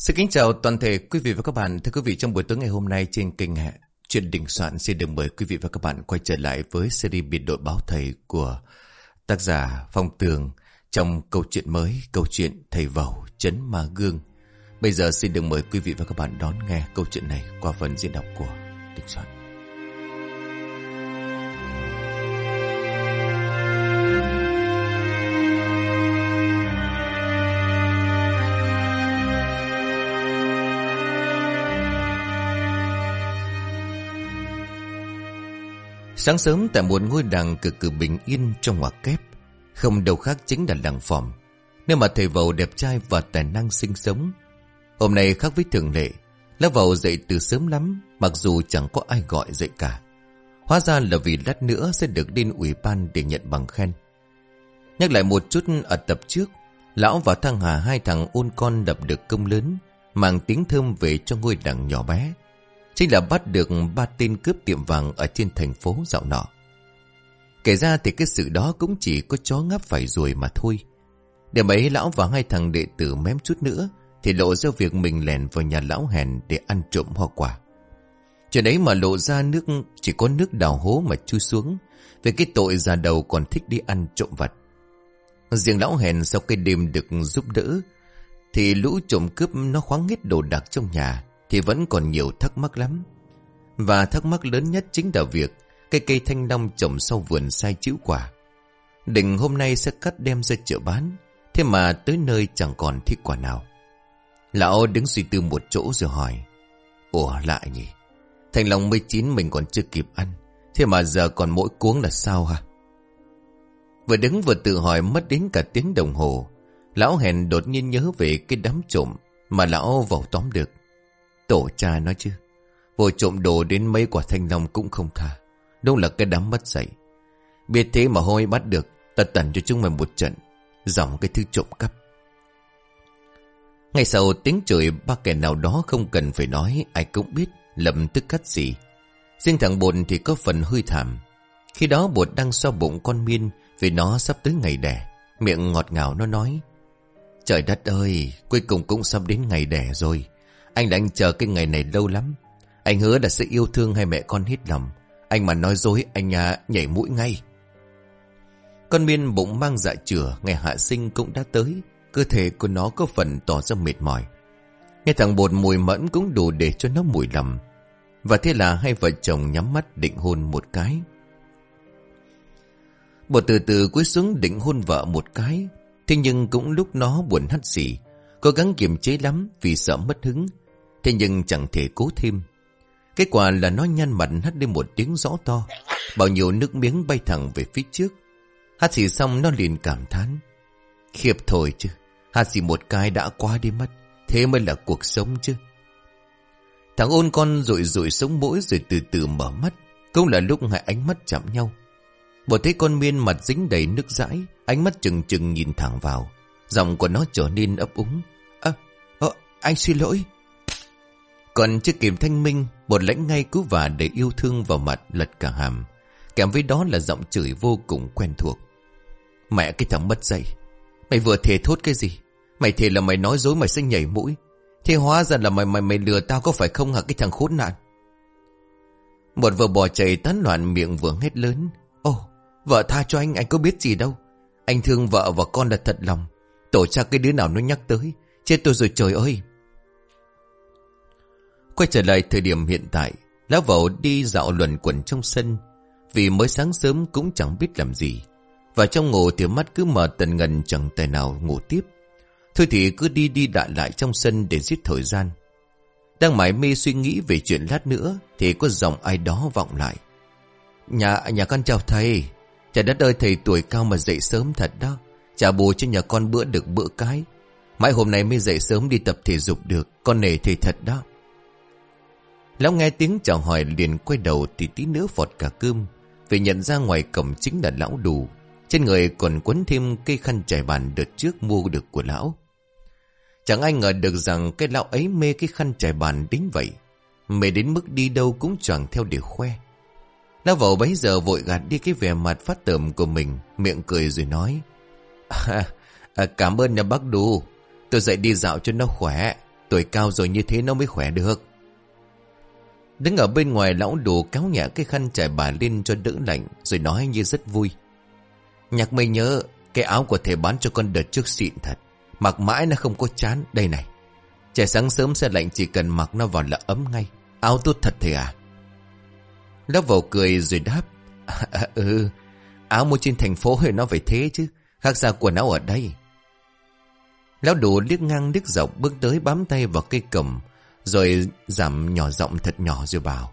Xin kính chào toàn thể quý vị và các bạn. Thưa quý vị, trong buổi tối ngày hôm nay trên kênh Chuyện Đình Soạn xin được mời quý vị và các bạn quay trở lại với series biệt đội báo thầy của tác giả Phong Tường trong câu chuyện mới, câu chuyện Thầy Vẩu Chấn Ma Gương. Bây giờ xin được mời quý vị và các bạn đón nghe câu chuyện này qua phần diễn đọc của Đình Soạn. Sáng sớm tại một ngôi đàng cực kỳ bình yên trong ngoặc kép. Không đâu khác chính là làng phòng Nơi mà thầy vầu đẹp trai và tài năng sinh sống. Hôm nay khác với thường lệ, Lá vầu dậy từ sớm lắm, Mặc dù chẳng có ai gọi dậy cả. Hóa ra là vì lát nữa sẽ được lên ủy ban để nhận bằng khen. Nhắc lại một chút ở tập trước, Lão và Thăng Hà hai thằng ôn con đập được công lớn, Mang tiếng thơm về cho ngôi đàng nhỏ bé. Chính là bắt được ba tên cướp tiệm vàng ở trên thành phố dạo nọ. Kể ra thì cái sự đó cũng chỉ có chó ngáp phải rồi mà thôi. Để mấy lão và hai thằng đệ tử mém chút nữa, thì lộ ra việc mình lèn vào nhà lão hèn để ăn trộm hoa quả. Chuyện ấy mà lộ ra nước, chỉ có nước đào hố mà chui xuống, về cái tội già đầu còn thích đi ăn trộm vật. Riêng lão hèn sau cái đêm được giúp đỡ, thì lũ trộm cướp nó khoáng hết đồ đạc trong nhà thì vẫn còn nhiều thắc mắc lắm. Và thắc mắc lớn nhất chính là việc cây cây thanh long trồng sau vườn sai chữ quả. Định hôm nay sẽ cắt đem ra chợ bán, thế mà tới nơi chẳng còn thích quả nào. Lão đứng suy tư một chỗ rồi hỏi, Ủa lại nhỉ, thanh long mới chín mình còn chưa kịp ăn, thế mà giờ còn mỗi cuống là sao hả? Vừa đứng vừa tự hỏi mất đến cả tiếng đồng hồ, lão hèn đột nhiên nhớ về cái đám trộm mà lão vào tóm được. Tổ cha nói chứ. Vô trộm đồ đến mấy quả thanh long cũng không tha. Đúng là cái đám mất dạy. Biết thế mà hôi bắt được. Ta tẩn cho chúng mày một trận. Dòng cái thứ trộm cắp. Ngày sau tiếng trời ba kẻ nào đó không cần phải nói. Ai cũng biết. lầm tức cắt gì. Riêng thằng bồn thì có phần hơi thảm. Khi đó bột đang so bụng con miên. Vì nó sắp tới ngày đẻ. Miệng ngọt ngào nó nói. Trời đất ơi, cuối cùng cũng sắp đến ngày đẻ rồi. Anh đang chờ cái ngày này lâu lắm. Anh hứa là sẽ yêu thương hai mẹ con hết lòng. Anh mà nói dối anh à, nhảy mũi ngay. Con miên bụng mang dạ chửa ngày hạ sinh cũng đã tới. Cơ thể của nó có phần tỏ ra mệt mỏi. Nghe thằng bột mùi mẫn cũng đủ để cho nó mùi lầm. Và thế là hai vợ chồng nhắm mắt định hôn một cái. Bột từ từ cúi xuống định hôn vợ một cái. Thế nhưng cũng lúc nó buồn hắt xỉ. Cố gắng kiềm chế lắm vì sợ mất hứng. Thế nhưng chẳng thể cố thêm. Kết quả là nó nhăn mặt hắt lên một tiếng rõ to. Bao nhiêu nước miếng bay thẳng về phía trước. Hát xì xong nó liền cảm thán. Khiếp thôi chứ. Hát xì một cái đã qua đi mất. Thế mới là cuộc sống chứ. Thằng ôn con rồi rụi sống mũi rồi từ từ mở mắt. Cũng là lúc hai ánh mắt chạm nhau. Một thấy con miên mặt dính đầy nước dãi. Ánh mắt chừng chừng nhìn thẳng vào. Giọng của nó trở nên ấp úng. À, à, anh xin lỗi. Còn chưa kịp thanh minh, một lãnh ngay cứu và để yêu thương vào mặt lật cả hàm. Kèm với đó là giọng chửi vô cùng quen thuộc. Mẹ cái thằng mất dậy. Mày vừa thề thốt cái gì? Mày thề là mày nói dối mày sẽ nhảy mũi. Thế hóa ra là mày mày mày lừa tao có phải không hả cái thằng khốn nạn? Một vợ bò chạy tán loạn miệng vừa hét lớn. Ồ, vợ tha cho anh, anh có biết gì đâu. Anh thương vợ và con là thật lòng. Tổ cha cái đứa nào nó nhắc tới. Chết tôi rồi trời ơi. Quay trở lại thời điểm hiện tại, Lão vẩu đi dạo luẩn quẩn trong sân, vì mới sáng sớm cũng chẳng biết làm gì. Và trong ngủ thì mắt cứ mở tần ngần chẳng tài nào ngủ tiếp. Thôi thì cứ đi đi đại lại trong sân để giết thời gian. Đang mải mê suy nghĩ về chuyện lát nữa thì có giọng ai đó vọng lại. Nhà nhà con chào thầy. Trời đất ơi thầy tuổi cao mà dậy sớm thật đó. Trả bù cho nhà con bữa được bữa cái. Mãi hôm nay mới dậy sớm đi tập thể dục được. Con nể thầy thật đó. Lão nghe tiếng chào hỏi liền quay đầu thì tí nữa vọt cả cơm. Vì nhận ra ngoài cổng chính là lão đủ. Trên người còn quấn thêm cây khăn trải bàn đợt trước mua được của lão. Chẳng ai ngờ được rằng cái lão ấy mê cái khăn trải bàn đến vậy. Mê đến mức đi đâu cũng choàng theo để khoe. Lão vào bấy giờ vội gạt đi cái vẻ mặt phát tởm của mình, miệng cười rồi nói. À, à, cảm ơn nhà bác đủ, tôi dậy đi dạo cho nó khỏe. Tuổi cao rồi như thế nó mới khỏe được Đứng ở bên ngoài lão đồ kéo nhẹ cái khăn trải bà lên cho đỡ lạnh Rồi nói như rất vui. Nhạc mây nhớ Cái áo của thầy bán cho con đợt trước xịn thật Mặc mãi nó không có chán. Đây này Trẻ sáng sớm sẽ lạnh chỉ cần mặc nó vào là ấm ngay. Áo tốt thật thầy à. Lão vào cười rồi đáp à, Ừ Áo mua trên thành phố hơi nó phải thế chứ Khác ra quần áo ở đây. Lão đồ liếc ngang liếc dọc bước tới bám tay vào cây cầm rồi giảm nhỏ giọng thật nhỏ rồi bảo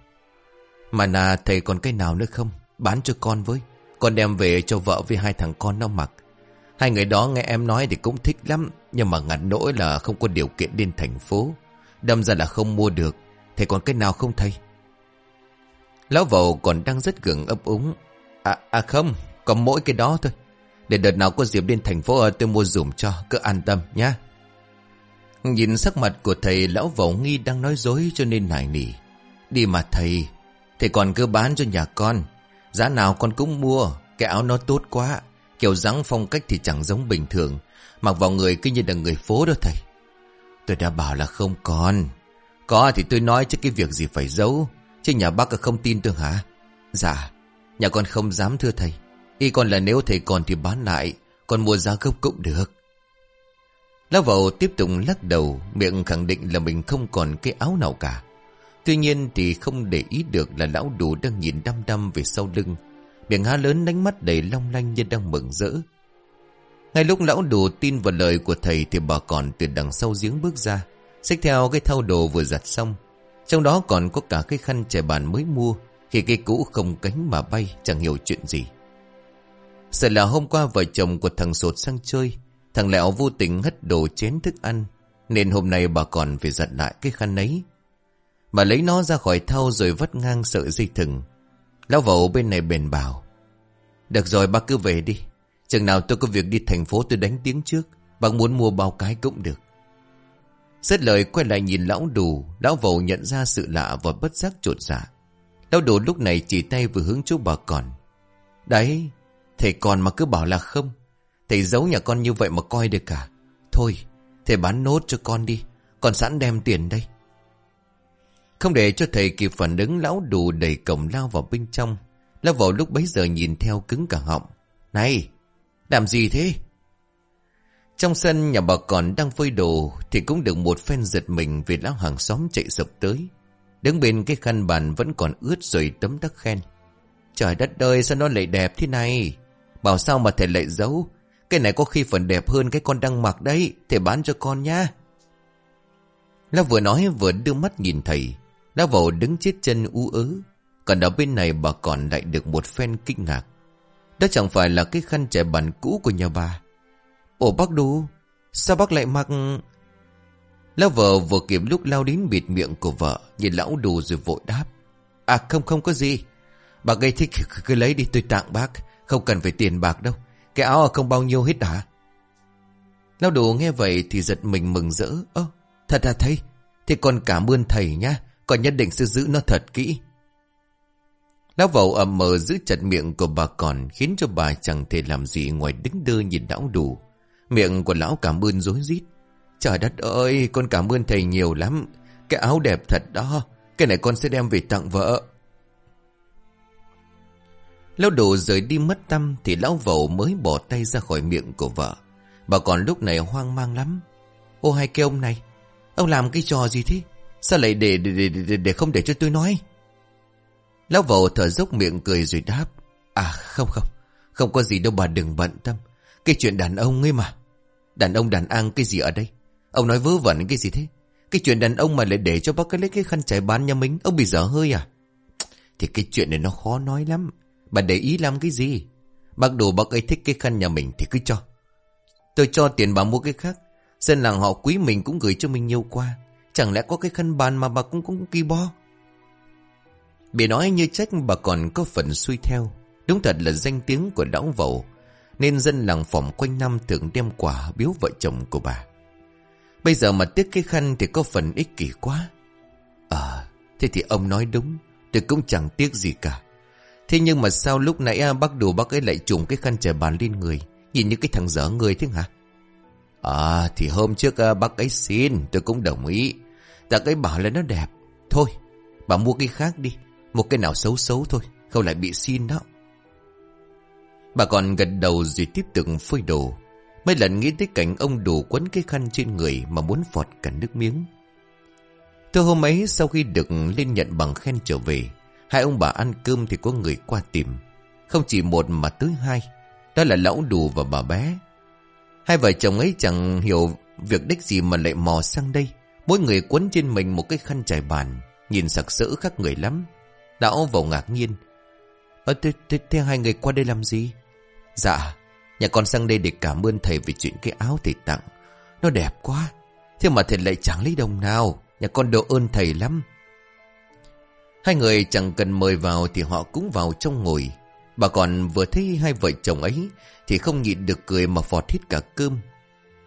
Mà nà thầy còn cái nào nữa không? Bán cho con với. Con đem về cho vợ với hai thằng con nó mặc. Hai người đó nghe em nói thì cũng thích lắm Nhưng mà ngặt nỗi là không có điều kiện đến thành phố. Đâm ra là không mua được. Thầy còn cái nào không thầy? Lão vầu còn đang rất gừng ấp úng À, à không Còn mỗi cái đó thôi. Để đợt nào có dịp đến thành phố ờ, tôi mua dùm cho Cứ an tâm nhá. Nhìn sắc mặt của thầy Lão vẩu nghi đang nói dối cho nên nài nỉ. Đi mà thầy Thầy còn cứ bán cho nhà con. Giá nào con cũng mua, Cái áo nó tốt quá. Kiểu dáng phong cách thì chẳng giống bình thường. Mặc vào người cứ như là người phố đó thầy. Tôi đã bảo là không còn. Có thì tôi nói chứ cái việc gì phải giấu. Chứ nhà bác không tin tôi hả? Dạ Nhà con không dám thưa thầy. Y còn là nếu thầy còn thì bán lại. Còn mua giá gốc cũng được. Lão vậu tiếp tục lắc đầu, Miệng khẳng định là mình không còn cái áo nào cả. Tuy nhiên thì không để ý được là lão đủ đang nhìn đăm đăm về sau lưng. Miệng há lớn đánh mắt đầy long lanh như đang mừng rỡ. Ngay lúc lão đủ tin vào lời của thầy Thì bà còn từ đằng sau giếng bước ra, Xách theo cái thau đồ vừa giặt xong. Trong đó còn có cả cái khăn trải bàn mới mua, Khi cái cũ không cánh mà bay, Chẳng hiểu chuyện gì. Sợ là hôm qua vợ chồng của thằng sột sang chơi Thằng Lẹo vô tình hất đồ chén thức ăn, Nên hôm nay bà còn phải giật lại cái khăn ấy. Bà lấy nó ra khỏi thau rồi vắt ngang sợi dây thừng. Lão vẩu bên này bền bảo, Được rồi bác cứ về đi. Chừng nào tôi có việc đi thành phố tôi đánh tiếng trước Bác muốn mua bao cái cũng được. Xét lời quay lại nhìn lão đủ Lão vẩu nhận ra sự lạ và bất giác trột dạ. Lão đủ lúc này chỉ tay vừa hướng chú bà còn. Đấy, Thầy còn mà cứ bảo là không. Thầy giấu nhà con như vậy mà coi được cả. Thôi, Thầy bán nốt cho con đi. Con sẵn đem tiền đây. Không để cho thầy kịp phản ứng, Lão đủ đẩy cổng lao vào bên trong. Lão vào lúc bấy giờ nhìn theo cứng cả họng. Này, Làm gì thế? Trong sân nhà bà còn đang phơi đồ Thì cũng được một phen giật mình Vì lão hàng xóm chạy sập tới. Đứng bên cái khăn bàn vẫn còn ướt rồi tấm tắc khen. Trời đất ơi, sao nó lại đẹp thế này? Bảo sao mà thầy lại giấu? Cái này có khi phần đẹp hơn cái con đang mặc đấy Thầy bán cho con nha Lão vừa nói vừa đưa mắt nhìn thầy. Lão vào đứng chết chân u ớ. Còn ở bên này bà còn lại được một phen kinh ngạc. Đó chẳng phải là cái khăn trẻ bàn cũ của nhà bà. Ồ, bác đu Sao bác lại mặc? Lão vợ vừa kịp lúc lao đến bịt miệng của vợ, Nhìn lão đù rồi vội đáp. À không không có gì. Bà gây thích cứ lấy đi tôi tặng bác, Không cần phải tiền bạc đâu. Cái áo không bao nhiêu hết hả? Lão đồ nghe vậy thì giật mình mừng rỡ. Ơ, thật là thầy? Thì còn cảm ơn thầy nhá Còn nhất định sẽ giữ nó thật kỹ. Lão vầu ầm mờ giữ chặt miệng của bà còn, Khiến cho bà chẳng thể làm gì Ngoài đứng đơ nhìn lão đủ Miệng của lão cảm ơn rối rít. Trời đất ơi, con cảm ơn thầy nhiều lắm. Cái áo đẹp thật đó. Cái này con sẽ đem về tặng vợ. Lão đồ rời đi mất tâm Thì lão vẩu mới bỏ tay ra khỏi miệng của vợ. Bà còn lúc này hoang mang lắm. Ô hai cái ông này Ông làm cái trò gì thế? Sao lại để để, để, để, không để cho tôi nói? Lão vẩu thở dốc miệng cười rồi đáp. À không không Không có gì đâu bà đừng bận tâm. Cái chuyện đàn ông ấy mà. Đàn ông đàn ăn cái gì ở đây? Ông nói vớ vẩn cái gì thế? Cái chuyện đàn ông mà lại để cho bác cái lấy cái khăn trải bán nhà mình Ông bị dở hơi à? Thì cái chuyện này nó khó nói lắm. Bà để ý làm cái gì? Bác đồ bác ấy thích cái khăn nhà mình thì cứ cho. Tôi cho tiền bà mua cái khác. Dân làng họ quý mình cũng gửi cho mình nhiều qua Chẳng lẽ có cái khăn bàn mà bà cũng cũng kỳ bo? Bị nói như trách bà còn có phần xuôi theo. Đúng thật là danh tiếng của lão vầu, Nên dân làng phòng quanh năm thường đem quà biếu vợ chồng của bà. Bây giờ mà tiếc cái khăn thì có phần ích kỷ quá. À Thế thì ông nói đúng, Tôi cũng chẳng tiếc gì cả. Thế nhưng mà sao lúc nãy à, bác đồ bác ấy lại trùng cái khăn trải bàn lên người Nhìn như cái thằng dở người thế hả À thì hôm trước à, bác ấy xin tôi cũng đồng ý. Tạ ấy bảo là nó đẹp. Thôi bà mua cái khác đi. Một cái nào xấu xấu thôi. Không lại bị xin đó. Bà còn gật đầu rồi tiếp tục phơi đồ. Mấy lần nghĩ tới cảnh ông đủ quấn cái khăn trên người mà muốn phọt cả nước miếng. Tôi hôm ấy sau khi được lên nhận bằng khen trở về, hai ông bà ăn cơm thì có người qua tìm. Không chỉ một mà tới hai. Đó là lão đù và bà bé. Hai vợ chồng ấy chẳng hiểu việc đích gì mà lại mò sang đây. Mỗi người quấn trên mình một cái khăn trải bàn, nhìn sặc sỡ khác người lắm. Lão vào ngạc nhiên. Ờ, thế, thế, thế hai người qua đây làm gì? Dạ, nhà con sang đây để cảm ơn thầy vì chuyện cái áo thầy tặng. Nó đẹp quá. Thế mà thầy lại chẳng lấy đồng nào. Nhà con đồ ơn thầy lắm. Hai người chẳng cần mời vào thì họ cũng vào trong ngồi. Bà còn vừa thấy hai vợ chồng ấy thì không nhịn được cười mà phọt hết cả cơm.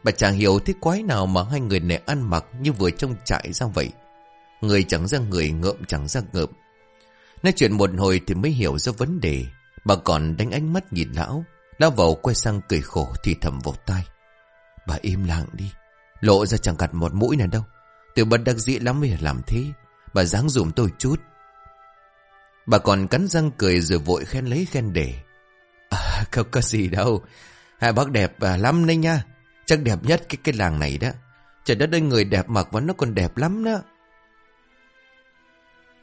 Bà chẳng hiểu thế quái nào mà hai người này ăn mặc như vừa trong trại ra vậy. Người chẳng ra người, ngợm chẳng ra ngợm. Nói chuyện một hồi thì mới hiểu ra vấn đề. Bà còn đánh ánh mắt nhìn lão. Lão vào quay sang cười khổ thì thầm vào tai. Bà im lặng đi. Lộ ra chẳng gặt một mũi nào đâu. Tôi bất đắc dĩ lắm mới làm thế. Bà dáng dùm tôi chút. Bà còn cắn răng cười rồi vội khen lấy khen để. À, không có gì đâu. Hai bác đẹp à, lắm đấy nha. Chắc đẹp nhất cái cái làng này đó. Trời đất ơi người đẹp mặc và nó còn đẹp lắm đó.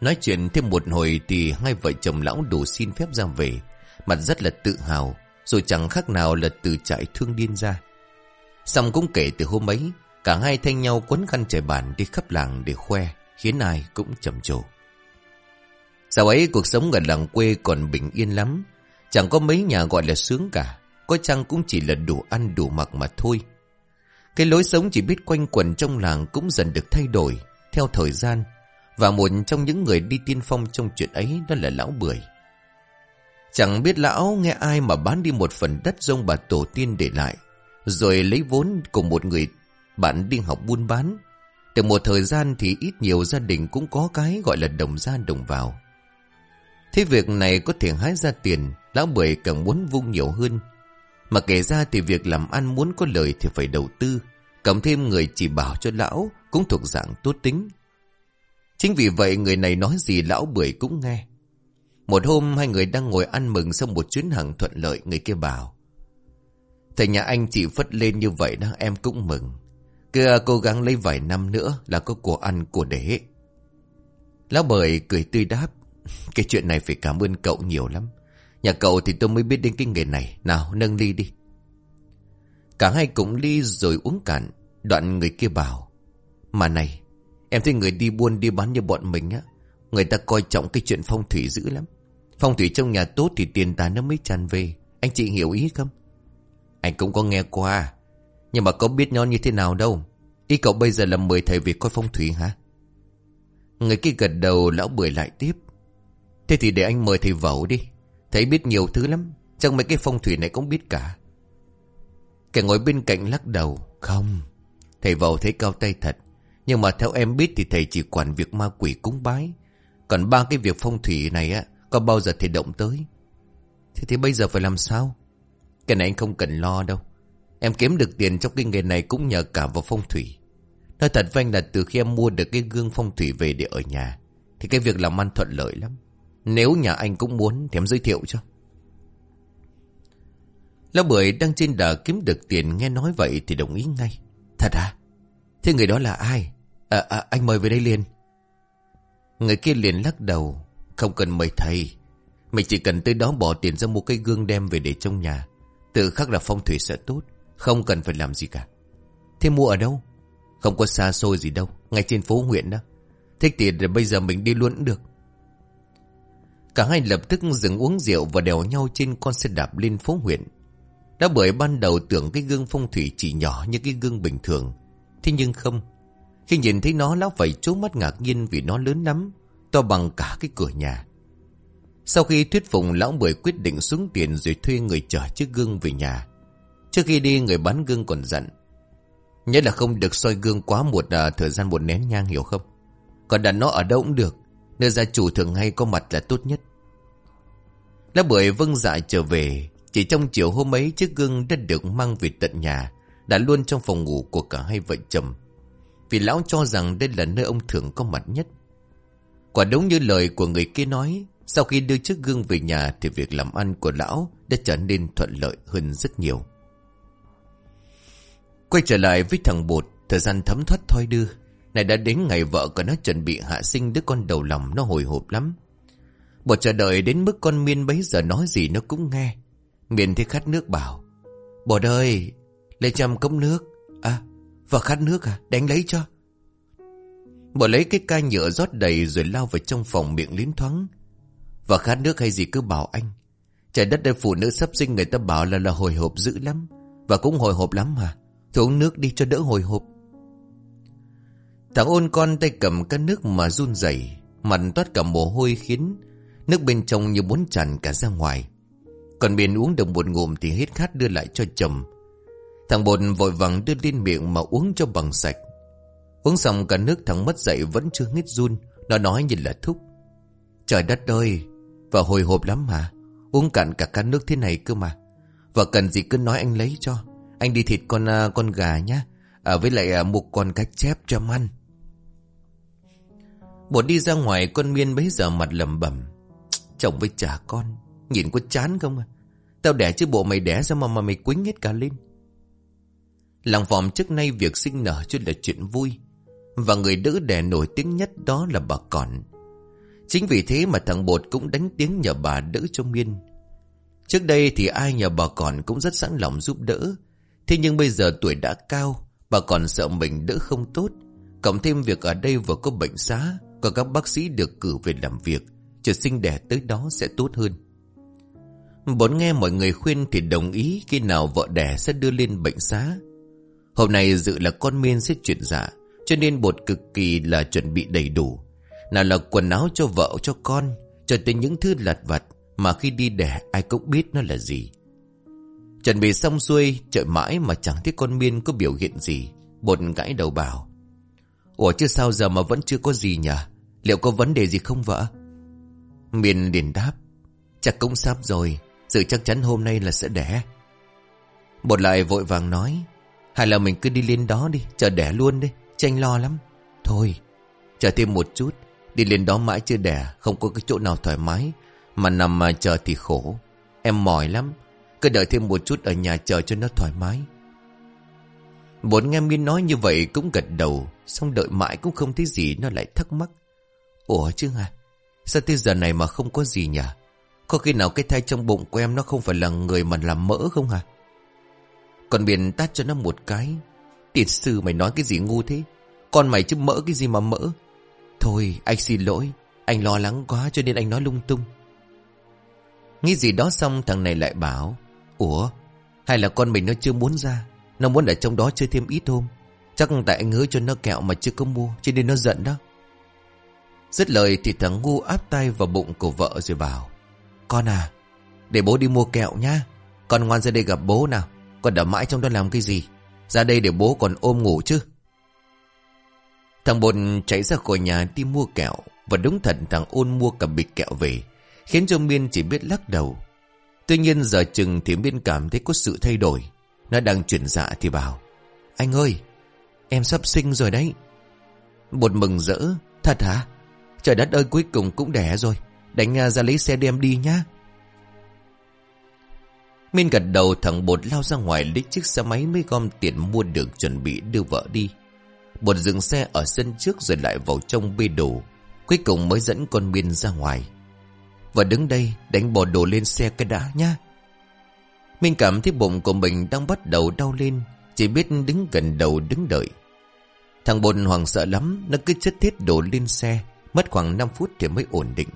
Nói chuyện thêm một hồi thì hai vợ chồng lão đủ xin phép ra về. Mặt rất là tự hào. Rồi chẳng khác nào là từ trại thương điên ra. Xong cũng kể từ hôm ấy. Cả hai thanh nhau quấn khăn trải bàn đi khắp làng để khoe. Khiến ai cũng trầm trồ. Sau ấy cuộc sống ở làng quê còn bình yên lắm. Chẳng có mấy nhà gọi là sướng cả. Có chăng cũng chỉ là đủ ăn đủ mặc mà thôi. Cái lối sống chỉ biết quanh quẩn trong làng cũng dần được thay đổi theo thời gian. Và một trong những người đi tiên phong trong chuyện ấy đó là lão bưởi. Chẳng biết lão nghe ai mà bán đi một phần đất dông bà tổ tiên để lại. Rồi lấy vốn cùng một người bạn đi học buôn bán. Từ một thời gian thì ít nhiều gia đình cũng có cái gọi là đồng ra đồng vào. Thế việc này có thể hái ra tiền, lão bưởi càng muốn vung nhiều hơn. Mà kể ra thì việc làm ăn muốn có lời thì phải đầu tư, cộng thêm người chỉ bảo cho lão cũng thuộc dạng tốt tính. Chính vì vậy người này nói gì lão bưởi cũng nghe. Một hôm hai người đang ngồi ăn mừng sau một chuyến hàng thuận lợi người kia bảo. Thầy nhà anh chỉ phất lên như vậy đó em cũng mừng. Cứ à, cố gắng lấy vài năm nữa là có của ăn của để. Lão bưởi cười tươi đáp. Cái chuyện này phải cảm ơn cậu nhiều lắm. Nhà cậu thì tôi mới biết đến cái nghề này. Nào nâng ly đi. Cả hai cùng ly rồi uống cạn. Đoạn người kia bảo. Mà này, em thấy người đi buôn đi bán như bọn mình á. Người ta coi trọng cái chuyện phong thủy dữ lắm. Phong thủy trong nhà tốt thì tiền tài nó mới tràn về. Anh chị hiểu ý không? Anh cũng có nghe qua. Nhưng mà có biết nó như thế nào đâu. Ý cậu bây giờ là mời thầy về coi phong thủy hả? Người kia gật đầu lão bưởi lại tiếp. Thế thì để anh mời thầy vẩu đi. Thầy biết nhiều thứ lắm. Chắc mấy cái phong thủy này cũng biết cả. Kẻ ngồi bên cạnh lắc đầu. Không. Thầy vẩu thấy cao tay thật. Nhưng mà theo em biết thì thầy chỉ quản việc ma quỷ cúng bái. Còn ba cái việc phong thủy này á, có bao giờ thầy động tới. Thế thì bây giờ phải làm sao? Cái này anh không cần lo đâu. Em kiếm được tiền trong cái nghề này cũng nhờ cả vào phong thủy. Nói thật với anh là từ khi em mua được cái gương phong thủy về để ở nhà, thì cái việc làm ăn thuận lợi lắm. Nếu nhà anh cũng muốn thì em giới thiệu cho. Lão Bưởi đang trên đà kiếm được tiền nghe nói vậy thì đồng ý ngay. Thật à? Thế người đó là ai? À, à, anh mời về đây liền. Người kia liền lắc đầu. Không cần mời thầy. Mình chỉ cần tới đó bỏ tiền ra mua cây gương đem về để trong nhà. Tự khắc là phong thủy sẽ tốt. Không cần phải làm gì cả. Thế mua ở đâu? Không có xa xôi gì đâu. Ngay trên phố huyện đó. Thích tiền rồi bây giờ mình đi luôn cũng được. Cả hai lập tức dừng uống rượu và đèo nhau trên con xe đạp lên phố huyện. Đã bởi ban đầu tưởng cái gương phong thủy chỉ nhỏ như cái gương bình thường. Thế nhưng không. Khi nhìn thấy nó lão phải trố mắt ngạc nhiên vì nó lớn lắm. To bằng cả cái cửa nhà. Sau khi thuyết phục lão bưởi quyết định xuống tiền rồi thuê người chở chiếc gương về nhà. Trước khi đi người bán gương còn dặn. Nhớ là không được soi gương quá một à, thời gian một nén nhang hiểu không? Còn đặt nó ở đâu cũng được. Nơi gia chủ thường hay có mặt là tốt nhất. Lá bưởi vâng dạ trở về. Chỉ trong chiều hôm ấy chiếc gương đã được mang về tận nhà. Đã luôn trong phòng ngủ của cả hai vợ chồng Vì lão cho rằng đây là nơi ông thường có mặt nhất Quả đúng như lời của người kia nói, Sau khi đưa chiếc gương về nhà Thì việc làm ăn của lão Đã trở nên thuận lợi hơn rất nhiều Quay trở lại với thằng bột, Thời gian thấm thoát thoi đưa Này đã đến ngày vợ của nó chuẩn bị hạ sinh Đứa con đầu lòng, nó hồi hộp lắm Bột chờ đợi đến mức con Miên bấy giờ nói gì nó cũng nghe. Miên thấy khát nước bảo Bột ơi Lấy chăm cốc nước. À vợ khát nước à? Đánh lấy cho. Bột lấy cái ca nhựa rót đầy Rồi lao vào trong phòng miệng liến thoáng. Vợ khát nước hay gì cứ bảo anh. Trời đất đây phụ nữ sắp sinh người ta bảo là là hồi hộp dữ lắm, Và cũng hồi hộp lắm mà. Thôi uống nước đi cho đỡ hồi hộp. Thằng ôn con tay cầm cái nước mà run rẩy, Mặt toát cả mồ hôi khiến Nước bên trong như muốn tràn cả ra ngoài. Còn miền uống được một ngụm Thì hết khát đưa lại cho chồng. Thằng bột vội vàng đưa lên miệng Mà uống cho bằng sạch. Uống xong cả nước thằng mất dậy vẫn chưa hết run Nó nói như là thúc. Trời đất ơi Và hồi hộp lắm mà Uống cạn cả can nước thế này cơ mà. Và cần gì cứ nói anh lấy cho Anh đi thịt con à, con gà nhá à, Với lại à, một con cá chép cho ăn. Bột đi ra ngoài con miên bấy giờ mặt lầm bẩm. Chồng với trả con. Nhìn có chán không à? Tao đẻ chứ bộ mày đẻ ra mà mà mày quýnh hết cả lên? Làng vòm trước nay việc sinh nở chứ là chuyện vui. Và người đỡ đẻ nổi tiếng nhất đó là bà Còn. Chính vì thế mà thằng Bột cũng đánh tiếng nhờ bà đỡ cho Miên. Trước đây thì ai nhờ bà Còn cũng rất sẵn lòng giúp đỡ. Thế nhưng bây giờ tuổi đã cao, Bà còn sợ mình đỡ không tốt. Cộng thêm việc ở đây vừa có bệnh xá Có các bác sĩ được cử về làm việc. Chờ sinh đẻ tới đó sẽ tốt hơn. Bốn nghe mọi người khuyên thì đồng ý Khi nào vợ đẻ sẽ đưa lên bệnh xá. Hôm nay dự là con miên sẽ chuyển dạ Cho nên bột cực kỳ là chuẩn bị đầy đủ. Nào là quần áo cho vợ, cho con, Cho tới những thứ lặt vặt Mà khi đi đẻ ai cũng biết nó là gì. Chuẩn bị xong xuôi Đợi mãi mà chẳng thấy con miên có biểu hiện gì, Bột gãi đầu bảo. Ủa chứ sao giờ mà vẫn chưa có gì nhỉ? Liệu có vấn đề gì không vợ? Miên liền đáp, Chắc cũng sắp rồi Dự chắc chắn hôm nay là sẽ đẻ. Bột lại vội vàng nói, Hay là mình cứ đi lên đó đi Chờ đẻ luôn đi Tranh lo lắm. Thôi, Chờ thêm một chút, Đi lên đó mãi chưa đẻ, Không có cái chỗ nào thoải mái, Mà nằm mà chờ thì khổ, Em mỏi lắm, Cứ đợi thêm một chút ở nhà chờ cho nó thoải mái. Bốn nghe Miên nói như vậy cũng gật đầu, Xong đợi mãi cũng không thấy gì, Nó lại thắc mắc, Ủa chứ à Sao tới giờ này mà không có gì nhỉ? Có khi nào cái thai trong bụng của em Nó không phải là người mà làm mỡ không hả? Còn biển tát cho nó một cái. Tiệt sư mày nói cái gì ngu thế? Con mày chứ mỡ cái gì mà mỡ? Thôi, anh xin lỗi. Anh lo lắng quá cho nên anh nói lung tung. Nghĩ gì đó xong, thằng này lại bảo, Ủa, Hay là con mình nó chưa muốn ra? Nó muốn ở trong đó chơi thêm ít hôm. Chắc tại anh hứa cho nó kẹo mà chưa có mua, Cho nên nó giận đó. Dứt lời thì thằng ngu áp tay vào bụng của vợ rồi bảo, Con à Để bố đi mua kẹo nhá. Con ngoan ra đây gặp bố nào. Con đã mãi trong đó làm cái gì? Ra đây để bố còn ôm ngủ chứ. Thằng bồn chạy ra khỏi nhà đi mua kẹo Và đúng thật thằng ôn mua cả bịch kẹo về, Khiến cho Miên chỉ biết lắc đầu. Tuy nhiên giờ chừng thì Miên cảm thấy có sự thay đổi. Nó đang chuyển dạ thì bảo, Anh ơi, Em sắp sinh rồi đấy. Bột mừng rỡ, Thật hả? Trời đất ơi, cuối cùng cũng đẻ rồi Đánh à, ra lấy xe đem đi nhá Minh gật đầu thằng bột lao ra ngoài lấy chiếc xe máy mới gom tiền mua được chuẩn bị đưa vợ đi. Bột dừng xe ở sân trước rồi lại vào trong bê đồ. Cuối cùng mới dẫn con Minh ra ngoài. Và đứng đây, đánh bỏ đồ lên xe cái đã nhá. Minh cảm thấy bụng của mình đang bắt đầu đau lên. Chỉ biết đứng gần đầu đứng đợi. Thằng bột hoàng sợ lắm. Nó cứ chất thiết đồ lên xe. Mất khoảng 5 phút thì mới ổn định.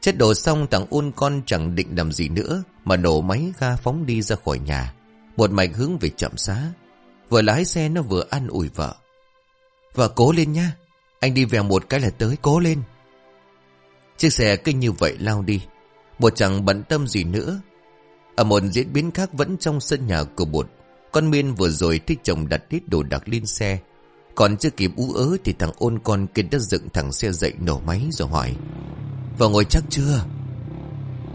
Chất đồ xong, thằng ôn con chẳng định làm gì nữa, mà nổ máy ga phóng đi ra khỏi nhà. Một mạch hướng về chậm xá. Vừa lái xe nó vừa ăn ủi vợ. Vợ cố lên nha. Anh đi về một cái là tới, cố lên. Chiếc xe cứ như vậy lao đi. Bột chẳng bận tâm gì nữa. Ở một diễn biến khác vẫn trong sân nhà của bột. Con Miên vừa rồi thích chồng đặt hết đồ đặc lên xe. Còn chưa kịp ú ớ thì thằng ôn con kia đã dựng thằng xe dậy nổ máy rồi hỏi. Vào ngồi chắc chưa?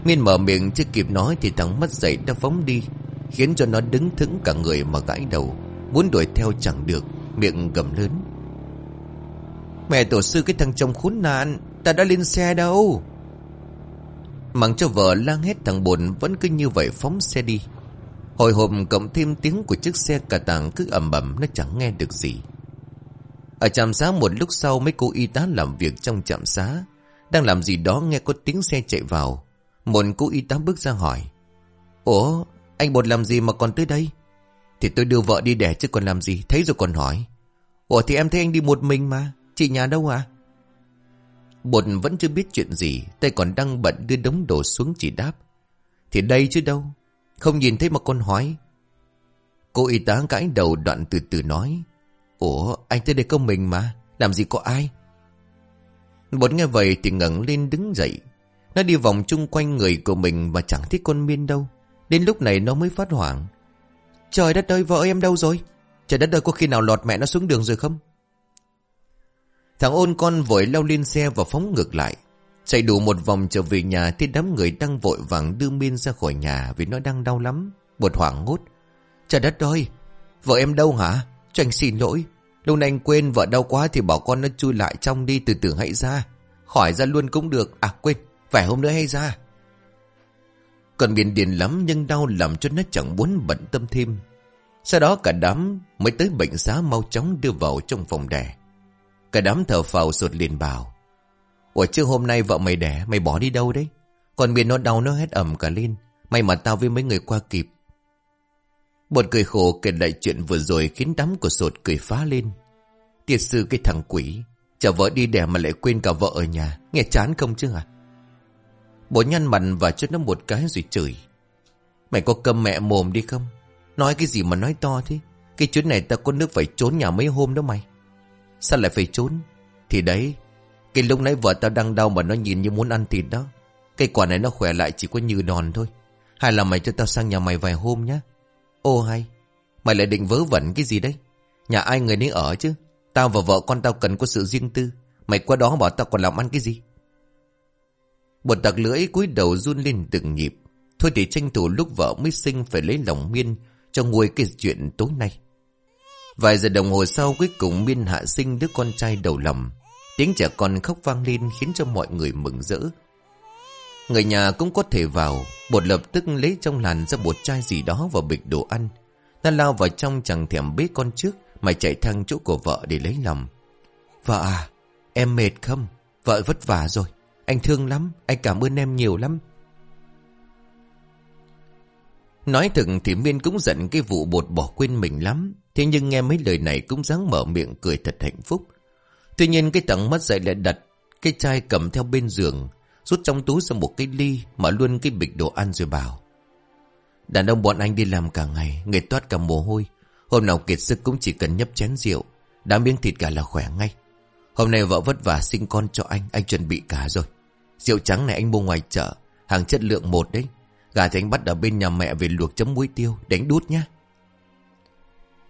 Miên mở miệng chưa kịp nói thì thằng mất dậy đã phóng đi. Khiến cho nó đứng thững cả người mà gãi đầu, Muốn đuổi theo chẳng được, Miệng gầm lớn Mẹ tổ sư, cái thằng chồng khốn nạn, Ta đã lên xe đâu Mắng cho vợ lang hết thằng bồn Vẫn cứ như vậy phóng xe đi Hồi hộp cộng thêm tiếng của chiếc xe cả tàng cứ ầm ầm Nó chẳng nghe được gì ở trạm xá một lúc sau Mấy cô y tá làm việc trong trạm xá. Đang làm gì đó nghe có tiếng xe chạy vào. Một cô y tá bước ra hỏi. Ủa, anh bột làm gì mà còn tới đây? Thì tôi đưa vợ đi đẻ chứ còn làm gì, Thấy rồi còn hỏi. Ủa thì em thấy anh đi một mình mà, Chị nhà đâu à Bột vẫn chưa biết chuyện gì, Tay còn đang bận đưa đống đồ xuống chỉ đáp. Thì đây chứ đâu, Không nhìn thấy mà còn hỏi. Cô y tá cãi đầu đoạn từ từ nói. Ủa, anh tới đây công mình mà, Làm gì có ai? Bột nghe vậy thì ngẩng lên đứng dậy. Nó đi vòng chung quanh người của mình Mà chẳng thấy con miên đâu. Đến lúc này nó mới phát hoảng. Trời đất ơi, vợ em đâu rồi? Trời đất ơi, có khi nào lọt mẹ nó xuống đường rồi không? Thằng ôn con vội leo lên xe và phóng ngược lại. Chạy đủ một vòng trở về nhà Thì đám người đang vội vàng đưa Miên ra khỏi nhà Vì nó đang đau lắm Bột hoảng hốt Trời đất ơi, Vợ em đâu hả? Cho anh xin lỗi. Lúc này anh quên, vợ đau quá thì bảo con nó chui lại trong đi, từ từ hãy ra. Khỏi ra luôn cũng được. À quên, Vài hôm nữa hay ra. Còn miền điền lắm, nhưng đau làm cho nó chẳng muốn bận tâm thêm. Sau đó cả đám mới tới bệnh xá mau chóng đưa vào trong phòng đẻ. Cả đám thở phào sụt liền bảo, Ủa, chứ hôm nay vợ mày đẻ, Mày bỏ đi đâu đấy? Còn miền nó đau nó hết ẩm cả lên. May mà tao với mấy người qua kịp Bọn cười khổ kể lại chuyện vừa rồi Khiến đám của sột cười phá lên. Tiệt sư cái thằng quỷ Chở vợ đi đẻ mà lại quên cả vợ ở nhà, Nghe chán không chứ à Bố nhăn mặt và chốt nó một cái rồi chửi. Mày có câm mẹ mồm đi không? Nói cái gì mà nói to thế? Cái chuyến này ta có nước phải trốn nhà mấy hôm đó mày. Sao lại phải trốn? Thì đấy, Cái lúc nãy vợ tao đang đau mà nó nhìn như muốn ăn thịt đó. Cây quả này nó khỏe lại chỉ có như đòn thôi. Hay là mày cho tao sang nhà mày vài hôm nhá. Ô hay, Mày lại định vớ vẩn cái gì đấy? Nhà ai người nấy ở chứ? Tao và vợ con tao cần có sự riêng tư. Mày qua đó bảo tao còn làm ăn cái gì? Bột tạc lưỡi cúi đầu run lên từng nhịp. Thôi thì tranh thủ lúc vợ mới sinh Phải lấy lòng miên Cho nguôi cái chuyện tối nay. Vài giờ đồng hồ sau cuối cùng Miên hạ sinh đứa con trai đầu lòng. Tiếng trẻ con khóc vang lên khiến cho mọi người mừng rỡ. Người nhà cũng có thể vào Bột lập tức lấy trong làn ra một chai gì đó vào bịch đồ ăn. Nó lao vào trong chẳng thèm bế con trước Mà chạy thang chỗ của vợ để lấy lòng. Vợ à Em mệt không? Vợ vất vả rồi. Anh thương lắm Anh cảm ơn em nhiều lắm. Nói thật thì Miên cũng giận cái vụ bột bỏ quên mình lắm. Thế nhưng nghe mấy lời này cũng dáng mở miệng cười thật hạnh phúc. Tuy nhiên cái tầng mắt dậy lại đặt cái chai cầm theo bên giường, rút trong túi ra một cái ly mà luôn cái bịch đồ ăn rồi bảo. Đàn ông bọn anh đi làm cả ngày, người toát cả mồ hôi. Hôm nào kiệt sức cũng chỉ cần nhấp chén rượu, đã miếng thịt gà là khỏe ngay. Hôm nay vợ vất vả sinh con cho anh, anh chuẩn bị cả rồi. Rượu trắng này anh mua ngoài chợ, hàng chất lượng một đấy. Gà thì anh bắt ở bên nhà mẹ về luộc chấm muối tiêu, đánh đút nhá.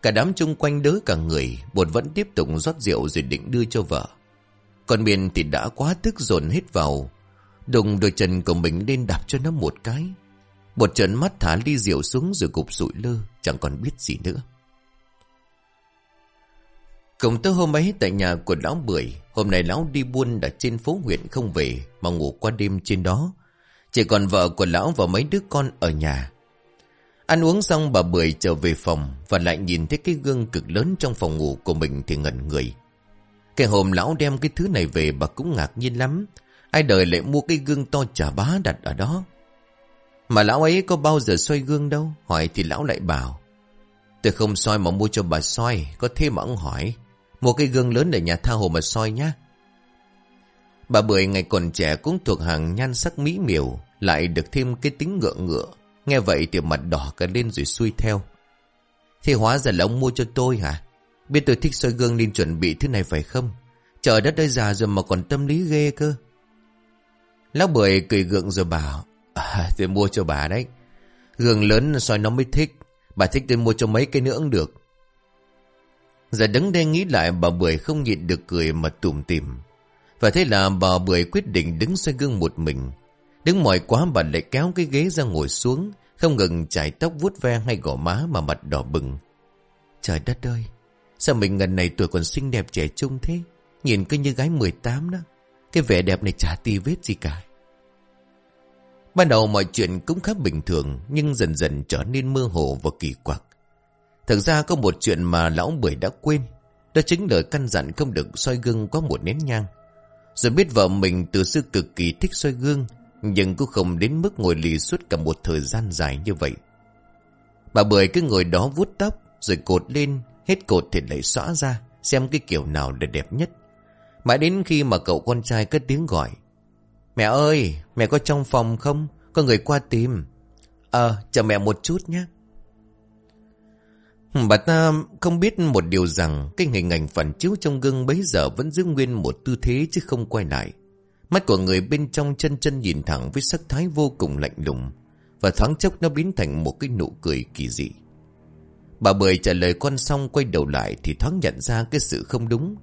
Cả đám chung quanh đỡ cả người Bột vẫn tiếp tục rót rượu rồi định đưa cho vợ Còn miền thì đã quá tức dồn hết vào Đùng đôi chân của mình lên đạp cho nó một cái một trận mắt thả ly rượu xuống rồi gục sụi lơ, Chẳng còn biết gì nữa Cùng tới hôm ấy tại nhà của lão Bưởi, Hôm nay lão đi buôn đã trên phố huyện không về, Mà ngủ qua đêm trên đó Chỉ còn vợ của lão và mấy đứa con ở nhà Ăn uống xong bà Bưởi trở về phòng và lại nhìn thấy cái gương cực lớn trong phòng ngủ của mình thì ngẩn người. Cái hôm lão đem cái thứ này về bà cũng ngạc nhiên lắm. Ai đời lại mua cái gương to chả bá đặt ở đó. Mà lão ấy có bao giờ xoay gương đâu. Hỏi thì lão lại bảo. Tôi không soi mà mua cho bà soi. Có thế mà ông hỏi. Mua cái gương lớn để nhà tha hồ mà soi nhá. Bà Bưởi ngày còn trẻ cũng thuộc hàng nhan sắc mỹ miều. Lại được thêm cái tính ngựa ngựa Nghe vậy thì mặt đỏ cả lên rồi xuôi theo. Thì hóa ra là ông mua cho tôi hả? Biết tôi thích soi gương nên chuẩn bị thứ này phải không? Trời đất ơi già rồi mà còn tâm lý ghê cơ. Lão bưởi cười gượng rồi bảo. À, tôi mua cho bà đấy. Gương lớn soi nó mới thích. Bà thích tôi mua cho mấy cái nữa cũng được. Giờ đứng đây nghĩ lại bà bưởi không nhịn được cười mà tủm tìm. Và thế là bà bưởi quyết định đứng soi gương một mình. Đứng mỏi quá bà lại kéo cái ghế ra ngồi xuống Không ngừng chải tóc vuốt ve hay gò má mà mặt đỏ bừng Trời đất ơi Sao mình ngần này tuổi còn xinh đẹp trẻ trung thế Nhìn cứ như gái 18 đó cái vẻ đẹp này chả ti vết gì cả. Ban đầu mọi chuyện cũng khá bình thường, Nhưng dần dần trở nên mơ hồ và kỳ quặc. Thực ra có một chuyện mà lão bưởi đã quên, Đó chính lời căn dặn không được soi gương có một nén nhang. Rồi biết vợ mình từ xưa cực kỳ thích soi gương, Nhưng cũng không đến mức ngồi lì suốt cả một thời gian dài như vậy. Bà Bưởi cứ ngồi đó vuốt tóc, Rồi cột lên, Hết cột thì lại xóa ra, Xem cái kiểu nào là đẹp nhất. Mãi đến khi mà cậu con trai cất tiếng gọi. Mẹ ơi, Mẹ có trong phòng không? Có người qua tìm. Ờ chờ mẹ một chút nhé. Bà ta không biết một điều rằng Cái hình ảnh phản chiếu trong gương bấy giờ Vẫn giữ nguyên một tư thế chứ không quay lại. Mắt của người bên trong chân chân nhìn thẳng Với sắc thái vô cùng lạnh lùng, Và thoáng chốc nó biến thành một cái nụ cười kỳ dị. Bà Bưởi trả lời con xong quay đầu lại Thì thoáng nhận ra cái sự không đúng.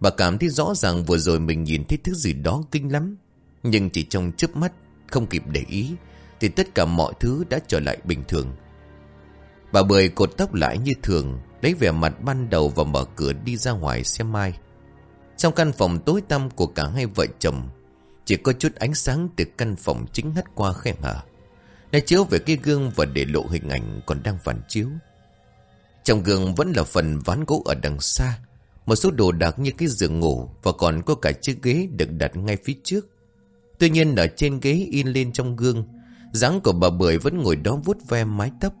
Bà cảm thấy rõ ràng vừa rồi mình nhìn thấy thứ gì đó kinh lắm. Nhưng chỉ trong chớp mắt, Không kịp để ý, Thì tất cả mọi thứ đã trở lại bình thường. Bà Bưởi cột tóc lại như thường, Lấy vẻ mặt ban đầu và mở cửa đi ra ngoài xem mai. Trong căn phòng tối tăm của cả hai vợ chồng, Chỉ có chút ánh sáng từ căn phòng chính hắt qua khe hở. Nó chiếu về cái gương và để lộ hình ảnh còn đang phản chiếu. Trong gương vẫn là phần ván gỗ ở đằng xa một số đồ đạc như cái giường ngủ Và còn có cả chiếc ghế được đặt ngay phía trước. Tuy nhiên ở trên ghế in lên trong gương, dáng của bà Bưởi vẫn ngồi đó vuốt ve mái tóc.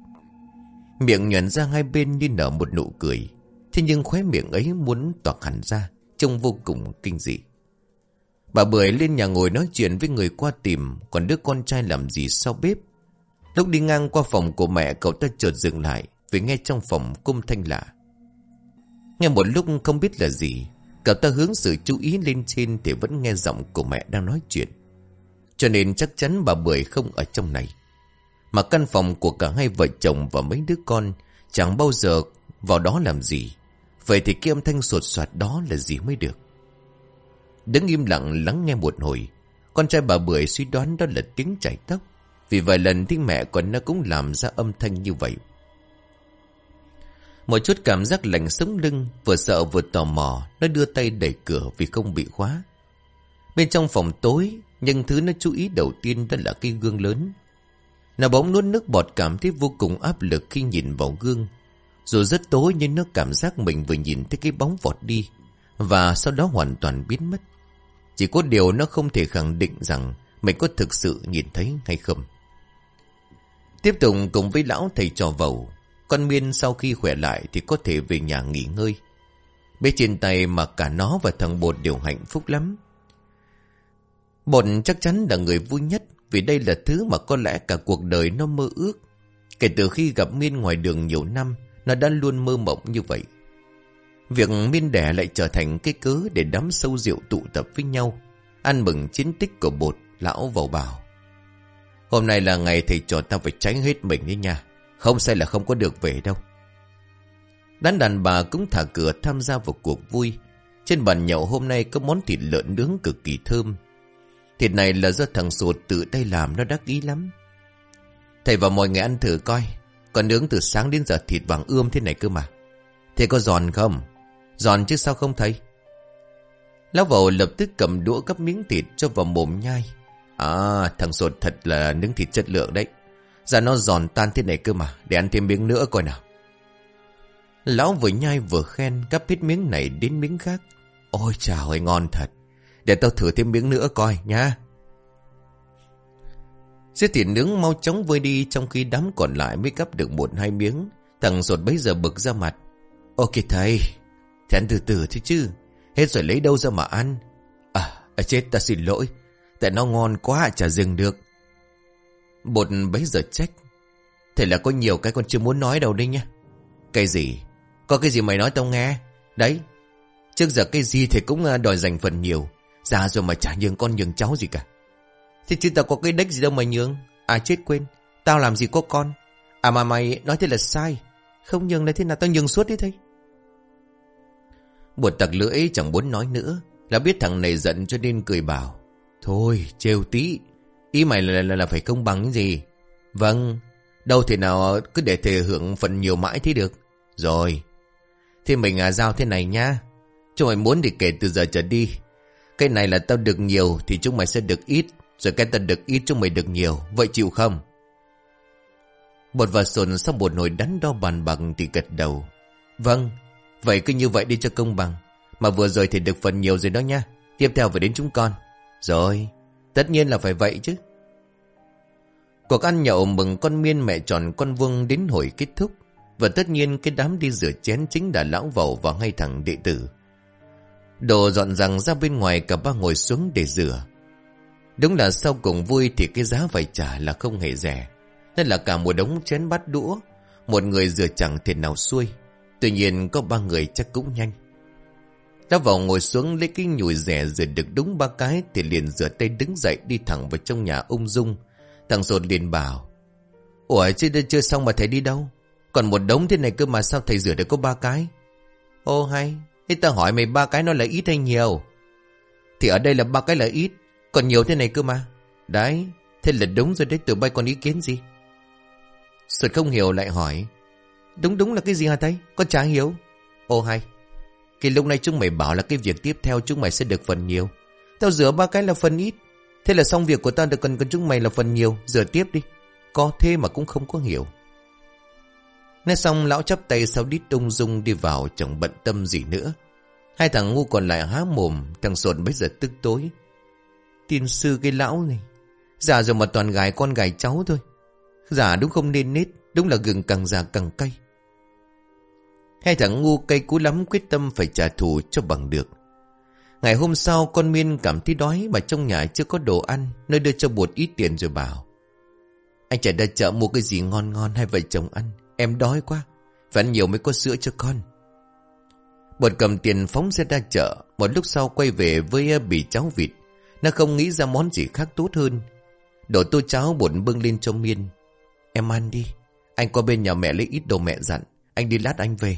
Miệng nhuận ra hai bên như nở một nụ cười, Thế nhưng khóe miệng ấy muốn toạc hẳn ra, Trông vô cùng kinh dị. Bà Bưởi lên nhà ngồi nói chuyện với người qua tìm, Còn đứa con trai làm gì sau bếp. Lúc đi ngang qua phòng của mẹ, Cậu ta chợt dừng lại, Vì nghe trong phòng cung thanh lạ. Nghe một lúc không biết là gì, Cậu ta hướng sự chú ý lên trên Thì vẫn nghe giọng của mẹ đang nói chuyện. Cho nên chắc chắn bà Bưởi không ở trong này. Mà căn phòng của cả hai vợ chồng và mấy đứa con Chẳng bao giờ vào đó làm gì. Vậy thì cái âm thanh sột soạt đó là gì mới được? Đứng im lặng lắng nghe một hồi, Con trai bà Bưởi suy đoán đó là tiếng chảy tóc. Vì vài lần tiếng mẹ của nó cũng làm ra âm thanh như vậy. Một chút cảm giác lạnh sống lưng, Vừa sợ vừa tò mò, Nó đưa tay đẩy cửa vì không bị khóa Bên trong phòng tối Nhưng thứ nó chú ý đầu tiên đó là cái gương lớn nó bỗng nuốt nước bọt cảm thấy vô cùng áp lực khi nhìn vào gương. Dù rất tối nhưng nó cảm giác mình vừa nhìn thấy cái bóng vọt đi. Và sau đó hoàn toàn biến mất. Chỉ có điều nó không thể khẳng định rằng mình có thực sự nhìn thấy hay không. Tiếp tục cùng với lão thầy trò vầu. Con Miên sau khi khỏe lại thì có thể về nhà nghỉ ngơi. Bên trên tay mà cả nó và thằng Bột đều hạnh phúc lắm. Bột chắc chắn là người vui nhất vì đây là thứ mà có lẽ cả cuộc đời nó mơ ước. Kể từ khi gặp Miên ngoài đường nhiều năm, nó đã luôn mơ mộng như vậy. Việc Miên đẻ lại trở thành cái cớ để đám sâu rượu tụ tập với nhau, ăn mừng chiến tích của bột, lão vào bảo. Hôm nay là ngày thầy trò ta phải tránh hết mình đi nha, không sai là không có được về đâu. Đám đàn bà cũng thả cửa tham gia vào cuộc vui. Trên bàn nhậu hôm nay có món thịt lợn nướng cực kỳ thơm, Thịt này là do thằng sụt tự tay làm nó đắc ý lắm. Thầy và mọi người ăn thử coi. Còn nướng từ sáng đến giờ thịt vàng ươm thế này cơ mà. Thế có giòn không? Giòn chứ sao không thấy? Lão vầu lập tức cầm đũa gấp miếng thịt cho vào mồm nhai. À, thằng sột thật là nướng thịt chất lượng đấy. Ra nó giòn tan thế này cơ mà, để ăn thêm miếng nữa coi nào. Lão vừa nhai vừa khen, Cắp hết miếng này đến miếng khác. Ôi chào ơi, ngon thật. Để tao thử thêm miếng nữa coi nha. Giết thịt nướng mau chóng vơi đi trong khi đám còn lại mới cắp được một hai miếng. Thằng ruột bấy giờ bực ra mặt. Ok thầy, thì ăn từ từ thế chứ. Hết rồi lấy đâu ra mà ăn. À, à chết ta xin lỗi. Tại nó ngon quá chả dừng được. Bột bấy giờ trách. thế là có nhiều cái con chưa muốn nói đâu đây nha. Cái gì? Có cái gì mày nói tao nghe? Đấy. Trước giờ cái gì thì cũng à, đòi dành phần nhiều. Già rồi mà chả nhường con nhường cháu gì cả. Thế chứ tao có cái đếch gì đâu mà nhường. À chết quên. Tao làm gì có con. À mà mày nói thế là sai. Không nhường là thế nào tao nhường suốt đi thôi. Buồn tặc lưỡi chẳng muốn nói nữa. Là biết thằng này giận cho nên cười bảo. Thôi, trêu tí. Ý mày là, là, là phải công bằng gì. Vâng. Đâu thể nào cứ để thề hưởng phần nhiều mãi thế được. Rồi. Thì mình à, giao thế này nhá. Chúng mày muốn thì kể từ giờ trở đi. Cái này là tao được nhiều thì chúng mày sẽ được ít. Rồi cái tao được ít chúng mày được nhiều. Vậy chịu không? Bột và sồn sau một nồi đắn đo bàn bằng thì gật đầu. Vâng, vậy cứ như vậy đi cho công bằng. Mà vừa rồi thì được phần nhiều rồi đó nha. Tiếp theo phải đến chúng con. Rồi, tất nhiên là phải vậy chứ. Cuộc ăn nhậu mừng con miên mẹ tròn con vương đến hồi kết thúc. Và tất nhiên cái đám đi rửa chén chính là lão vẩu và ngay thằng đệ tử. Đồ dọn rằng ra bên ngoài cả ba ngồi xuống để rửa. Đúng là sau cùng vui thì cái giá phải trả là không hề rẻ. Nên là cả một đống chén bát đũa. Một người rửa chẳng thể nào xuôi. Tuy nhiên có ba người chắc cũng nhanh. Đã vào ngồi xuống lấy cái nhùi rẻ rửa được đúng ba cái thì liền rửa tay đứng dậy đi thẳng vào trong nhà ung dung. Thằng Sột liền bảo. Ủa chứ chưa xong mà thầy đi đâu? Còn một đống thế này cơ mà sao thầy rửa được có ba cái? Ô hay, thế ta hỏi mày ba cái nó là ít hay nhiều? Thì ở đây là ba cái là ít, còn nhiều thế này cơ mà. Đấy, thế là đúng rồi đấy, tụi bay còn ý kiến gì? Sột không hiểu lại hỏi. Đúng đúng là cái gì hả thầy? Con chả hiểu. Ô hay, cái lúc này chúng mày bảo là cái việc tiếp theo chúng mày sẽ được phần nhiều. Tao rửa ba cái là phần ít. Thế là xong việc của tao được cần cần chúng mày là phần nhiều, rửa tiếp đi. Có thế mà cũng không có hiểu. Nói xong lão chắp tay sau đít tung dung đi vào chẳng bận tâm gì nữa. Hai thằng ngu còn lại há mồm, thằng sồn bây giờ tức tối. Tiên sư cái lão này, già rồi mà toàn gái con gái cháu thôi. Giả đúng không nên nết, đúng là gừng càng già càng cay. Hai thằng ngu cây cú lắm quyết tâm phải trả thù cho bằng được. Ngày hôm sau con Miên cảm thấy đói mà trong nhà chưa có đồ ăn, nơi đưa cho bột ít tiền rồi bảo. Anh chạy ra chợ mua cái gì ngon ngon hai vợ chồng ăn, em đói quá, phải ăn nhiều mới có sữa cho con. Bột cầm tiền phóng xe ra chợ, một lúc sau quay về với à, bì cháo vịt. Nó không nghĩ ra món gì khác tốt hơn. Đổ tô cháo bột bưng lên cho Miên. Em ăn đi, anh qua bên nhà mẹ lấy ít đồ mẹ dặn, anh đi lát anh về.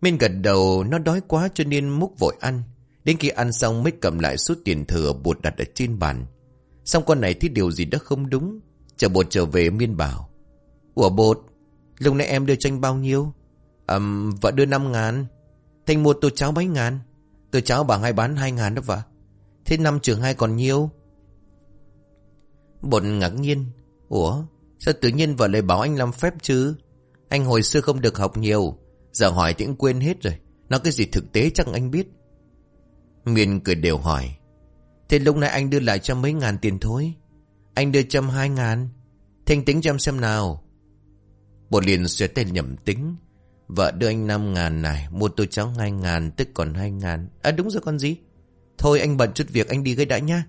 Miên gật đầu nó đói quá cho nên múc vội ăn. Đến khi ăn xong mới cầm lại số tiền thừa bột đặt ở trên bàn. Xong con này thấy điều gì đó không đúng. Chờ bột trở về Miên bảo. Ủa bột, lúc nãy em đưa cho anh bao nhiêu? Um, vợ đưa 5 ngàn. Thanh mua tô cháo mấy ngàn. Tô cháo bà hai bán 2 ngàn đó vợ. Thế năm trường hai còn nhiêu? Bột ngạc nhiên. Ủa, sao tự nhiên vợ lại bảo anh làm phép chứ? Anh hồi xưa không được học nhiều. Giờ hỏi thì cũng quên hết rồi. Nói cái gì thực tế chắc anh biết. miền cười đều hỏi. Thế lúc nãy anh đưa lại cho mấy ngàn tiền thôi. Anh đưa trăm hai ngàn. Thanh tính cho em xem nào. Bộ liền xoay tay nhầm tính. Vợ đưa anh năm ngàn này. Mua tôi cháu hai ngàn, tức còn hai ngàn. À đúng rồi con gì. Thôi anh bận chút việc, anh đi gây đã nha.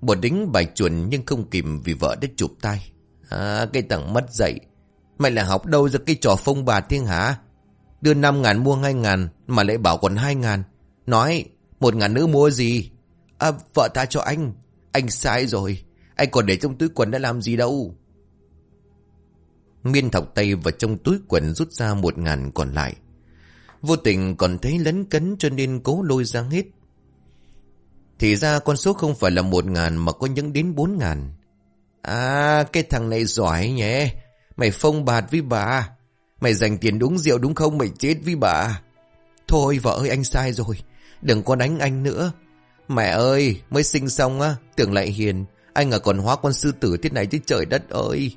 Bộ đính bài chuẩn nhưng không kìm vì vợ đã chụp tay. À cái thằng mất dậy. Mày là học đâu ra cái trò phông bà thiên hả? Đưa 5 ngàn mua 2 ngàn mà lại bảo còn 2 ngàn. Nói, một ngàn nữa mua gì? À, vợ ta cho anh. Anh sai rồi. Anh còn để trong túi quần đã làm gì đâu. Miên thọc tay vào trong túi quần rút ra một ngàn còn lại. Vô tình còn thấy lấn cấn cho nên cố lôi ra hết. Thì ra con số không phải là một ngàn mà có những đến bốn ngàn. À, cái thằng này giỏi nhé. Mày phông bạt với bà. Mày dành tiền đúng rượu đúng không? Mày chết với bà. Thôi vợ ơi anh sai rồi. Đừng có đánh anh nữa. Mẹ ơi, mới sinh xong á, tưởng lại hiền. Anh à còn hóa con sư tử thế này chứ trời đất ơi.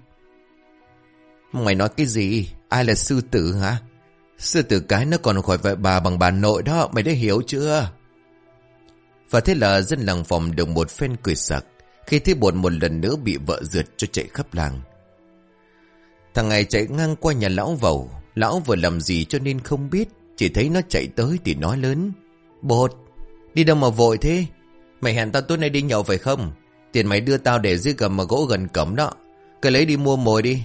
Mày nói cái gì? Ai là sư tử hả? Sư tử cái nó còn khỏi vợ bà bằng bà nội đó, mày đã hiểu chưa? Và thế là dân làng phòng được một phen cười sặc khi thấy bột một lần nữa bị vợ rượt cho chạy khắp làng. Thằng ngài chạy ngang qua nhà lão vầu. Lão vừa làm gì cho nên không biết. Chỉ thấy nó chạy tới thì nói lớn. Bột, Đi đâu mà vội thế? Mày hẹn tao tối nay đi nhậu phải không? Tiền mày đưa tao để dưới gầm mà gỗ gần cổng đó. Cứ lấy đi mua mồi đi.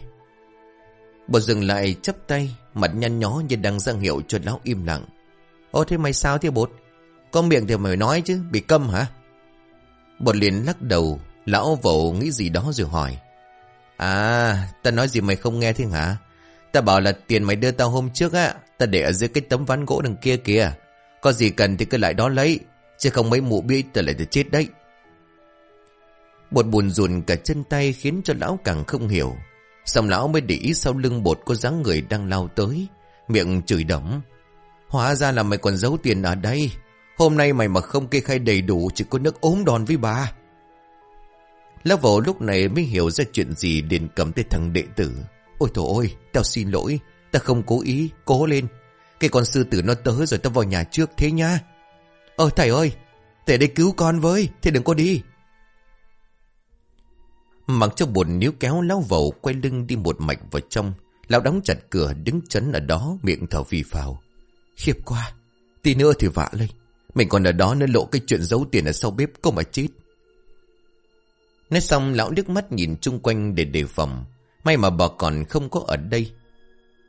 Bột dừng lại chấp tay, Mặt nhăn nhó như đang giang hiệu cho lão im lặng. Ô, thế mày sao thế, bột? Có miệng thì mày nói chứ, Bị câm hả? Bột liền lắc đầu. Lão vẩu nghĩ gì đó rồi hỏi. À, ta nói gì mày không nghe thế hả? Ta bảo là tiền mày đưa tao hôm trước á, ta để ở dưới cái tấm ván gỗ đằng kia kìa. Có gì cần thì cứ lại đó lấy, chứ không mấy mụ biết ta lại được chết đấy. Bột buồn rùn cả chân tay khiến cho lão càng không hiểu. Xong lão mới để ý sau lưng bột có dáng người đang lao tới. Miệng chửi đấm. Hóa ra là mày còn giấu tiền ở đây. Hôm nay mày mà không kê khai đầy đủ chỉ có nước ốm đòn với bà. Lão vỗ lúc này mới hiểu ra chuyện gì liền cầm tới thằng đệ tử. Ôi thổ ôi, tao xin lỗi. Ta không cố ý, cố lên. Cái con sư tử nó tới rồi tao vào nhà trước thế nha. Ơ thầy ơi, thầy đây cứu con với, thầy đừng có đi. Mặc cho buồn níu kéo lão vẩu quay lưng đi một mạch vào trong. Lão đóng chặt cửa đứng chấn ở đó miệng thở phì phào. Khiếp quá, tí nữa thì vạ lên. Mình còn ở đó nên lộ cái chuyện giấu tiền ở sau bếp có mà chết. Nói xong lão liếc mắt nhìn chung quanh để đề phòng. May mà bà còn không có ở đây.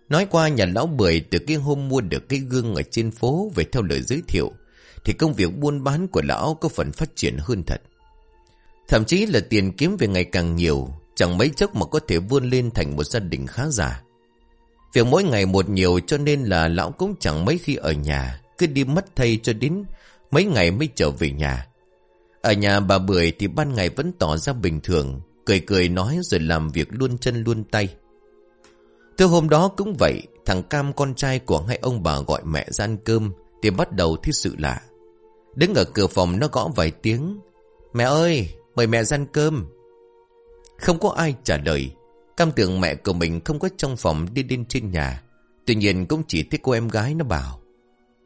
Nói qua nhà lão bưởi từ cái hôm mua được cái gương ở trên phố về theo lời giới thiệu. Thì công việc buôn bán của lão có phần phát triển hơn thật. Thậm chí là tiền kiếm về ngày càng nhiều, chẳng mấy chốc mà có thể vươn lên thành một gia đình khá giả. Việc mỗi ngày một nhiều cho nên là lão cũng chẳng mấy khi ở nhà, cứ đi mất thay cho đến mấy ngày mới trở về nhà. Ở nhà bà Bưởi thì ban ngày vẫn tỏ ra bình thường, cười cười nói rồi làm việc luôn chân luôn tay. Từ hôm đó cũng vậy, thằng Cam con trai của hai ông bà gọi mẹ ra ăn cơm thì bắt đầu thấy sự lạ. Đứng ở cửa phòng nó gõ vài tiếng. Mẹ ơi, mời mẹ ra ăn cơm. Không có ai trả lời. Cam tưởng mẹ của mình không có trong phòng đi lên trên nhà. Tuy nhiên cũng chỉ thấy cô em gái nó bảo.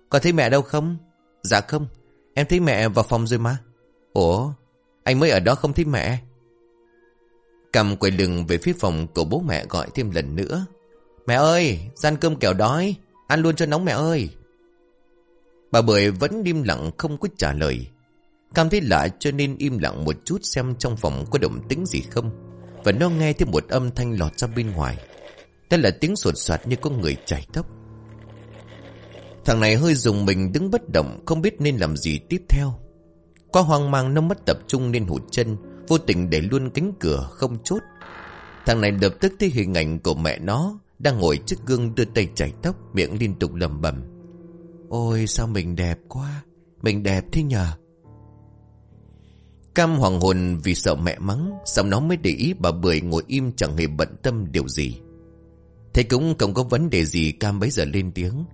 Có thấy mẹ đâu không? Dạ không. Em thấy mẹ vào phòng rồi mà. Ủa? Anh mới ở đó không thấy mẹ? Cầm quay lưng về phía phòng của bố mẹ gọi thêm lần nữa. Mẹ ơi, gian cơm kẹo đói. Ăn luôn cho nóng mẹ ơi. Bà Bưởi vẫn im lặng không có trả lời. Cảm thấy lạ cho nên im lặng một chút xem trong phòng có động tính gì không. Và nó nghe thêm một âm thanh lọt ra bên ngoài. Đó là tiếng sột soạt như có người chảy tóc. Thằng này hơi dùng mình đứng bất động không biết nên làm gì tiếp theo. Quá hoang mang nó mất tập trung nên hụt chân, vô tình để luôn cánh cửa không chốt. Thằng này lập tức thấy hình ảnh của mẹ nó đang ngồi trước gương đưa tay chảy tóc, miệng liên tục lầm bầm. Ôi sao mình đẹp quá, mình đẹp thế nhờ. Cam hoàng hồn vì sợ mẹ mắng, xong nó mới để ý bà Bưởi ngồi im chẳng hề bận tâm điều gì. Thế cũng không có vấn đề gì Cam bấy giờ lên tiếng.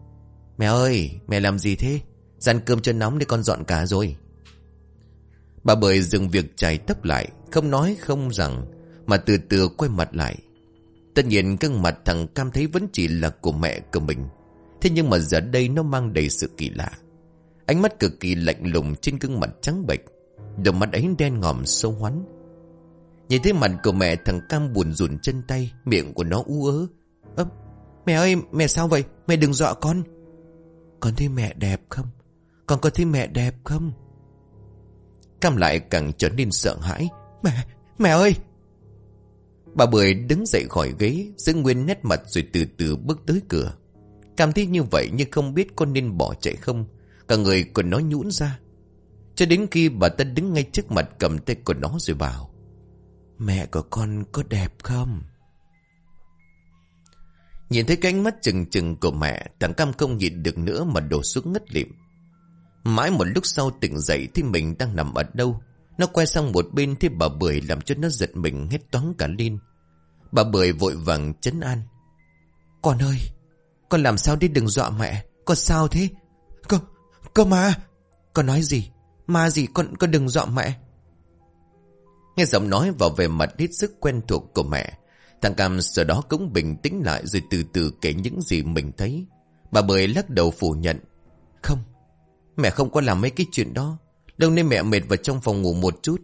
Mẹ ơi, mẹ làm gì thế? Dàn cơm cho nóng để con dọn cả rồi. Bà Bưởi dừng việc chải tóc lại, không nói không rằng, mà từ từ quay mặt lại. Tất nhiên gương mặt thằng Cam thấy vẫn chỉ là của mẹ của mình. Thế nhưng mà giờ đây nó mang đầy sự kỳ lạ. Ánh mắt cực kỳ lạnh lùng trên gương mặt trắng bệch. Đôi mắt ấy đen ngòm sâu hoắn. Nhìn thấy mặt của mẹ thằng Cam buồn rùn chân tay, miệng của nó u ớ. Ơ, mẹ ơi, mẹ sao vậy? Mẹ đừng dọa con. Con thấy mẹ đẹp không? Con có thấy mẹ đẹp không? Cam lại càng trở nên sợ hãi. Mẹ, mẹ ơi! Bà Bưởi đứng dậy khỏi ghế, giữ nguyên nét mặt rồi từ từ bước tới cửa. Cảm thấy như vậy nhưng không biết con nên bỏ chạy không. Cả người của nó nhũn ra. Cho đến khi bà ta đứng ngay trước mặt cầm tay của nó rồi bảo. Mẹ của con có đẹp không? Nhìn thấy cái ánh mắt chừng chừng của mẹ, thằng Cam không nhịn được nữa mà đổ xuống ngất lịm. Mãi một lúc sau tỉnh dậy thì mình đang nằm ở đâu. Nó quay sang một bên thì bà Bưởi làm cho nó giật mình hết toán cả lên. Bà Bưởi vội vàng chấn an. Con ơi, con làm sao đi đừng dọa mẹ, con sao thế? Con, con ma, con nói gì? Ma gì con, con đừng dọa mẹ. Nghe giọng nói vào về mặt hết sức quen thuộc của mẹ. Thằng Cam sau đó cũng bình tĩnh lại rồi từ từ kể những gì mình thấy. Bà Bưởi lắc đầu phủ nhận. Không, mẹ không có làm mấy cái chuyện đó. Đâu nên mẹ mệt vào trong phòng ngủ một chút.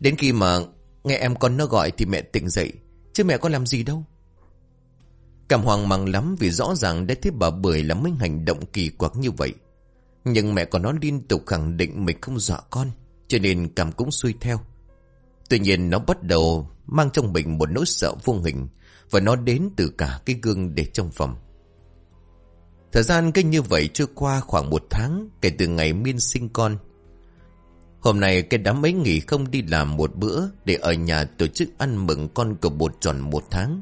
Đến khi mà nghe em con nó gọi thì mẹ tỉnh dậy. Chứ mẹ có làm gì đâu. Cảm hoàng mang lắm vì rõ ràng đã thấy bà Bưởi là mấy hành động kỳ quặc như vậy. Nhưng mẹ của nó liên tục khẳng định mình không dọa con. Cho nên cảm cũng xuôi theo. Tuy nhiên nó bắt đầu mang trong mình một nỗi sợ vô hình. Và nó đến từ cả cái gương để trong phòng. Thời gian kinh như vậy trôi qua khoảng một tháng kể từ ngày Miên sinh con. Hôm nay cái đám ấy nghỉ không đi làm một bữa để ở nhà tổ chức ăn mừng con của bột tròn một tháng.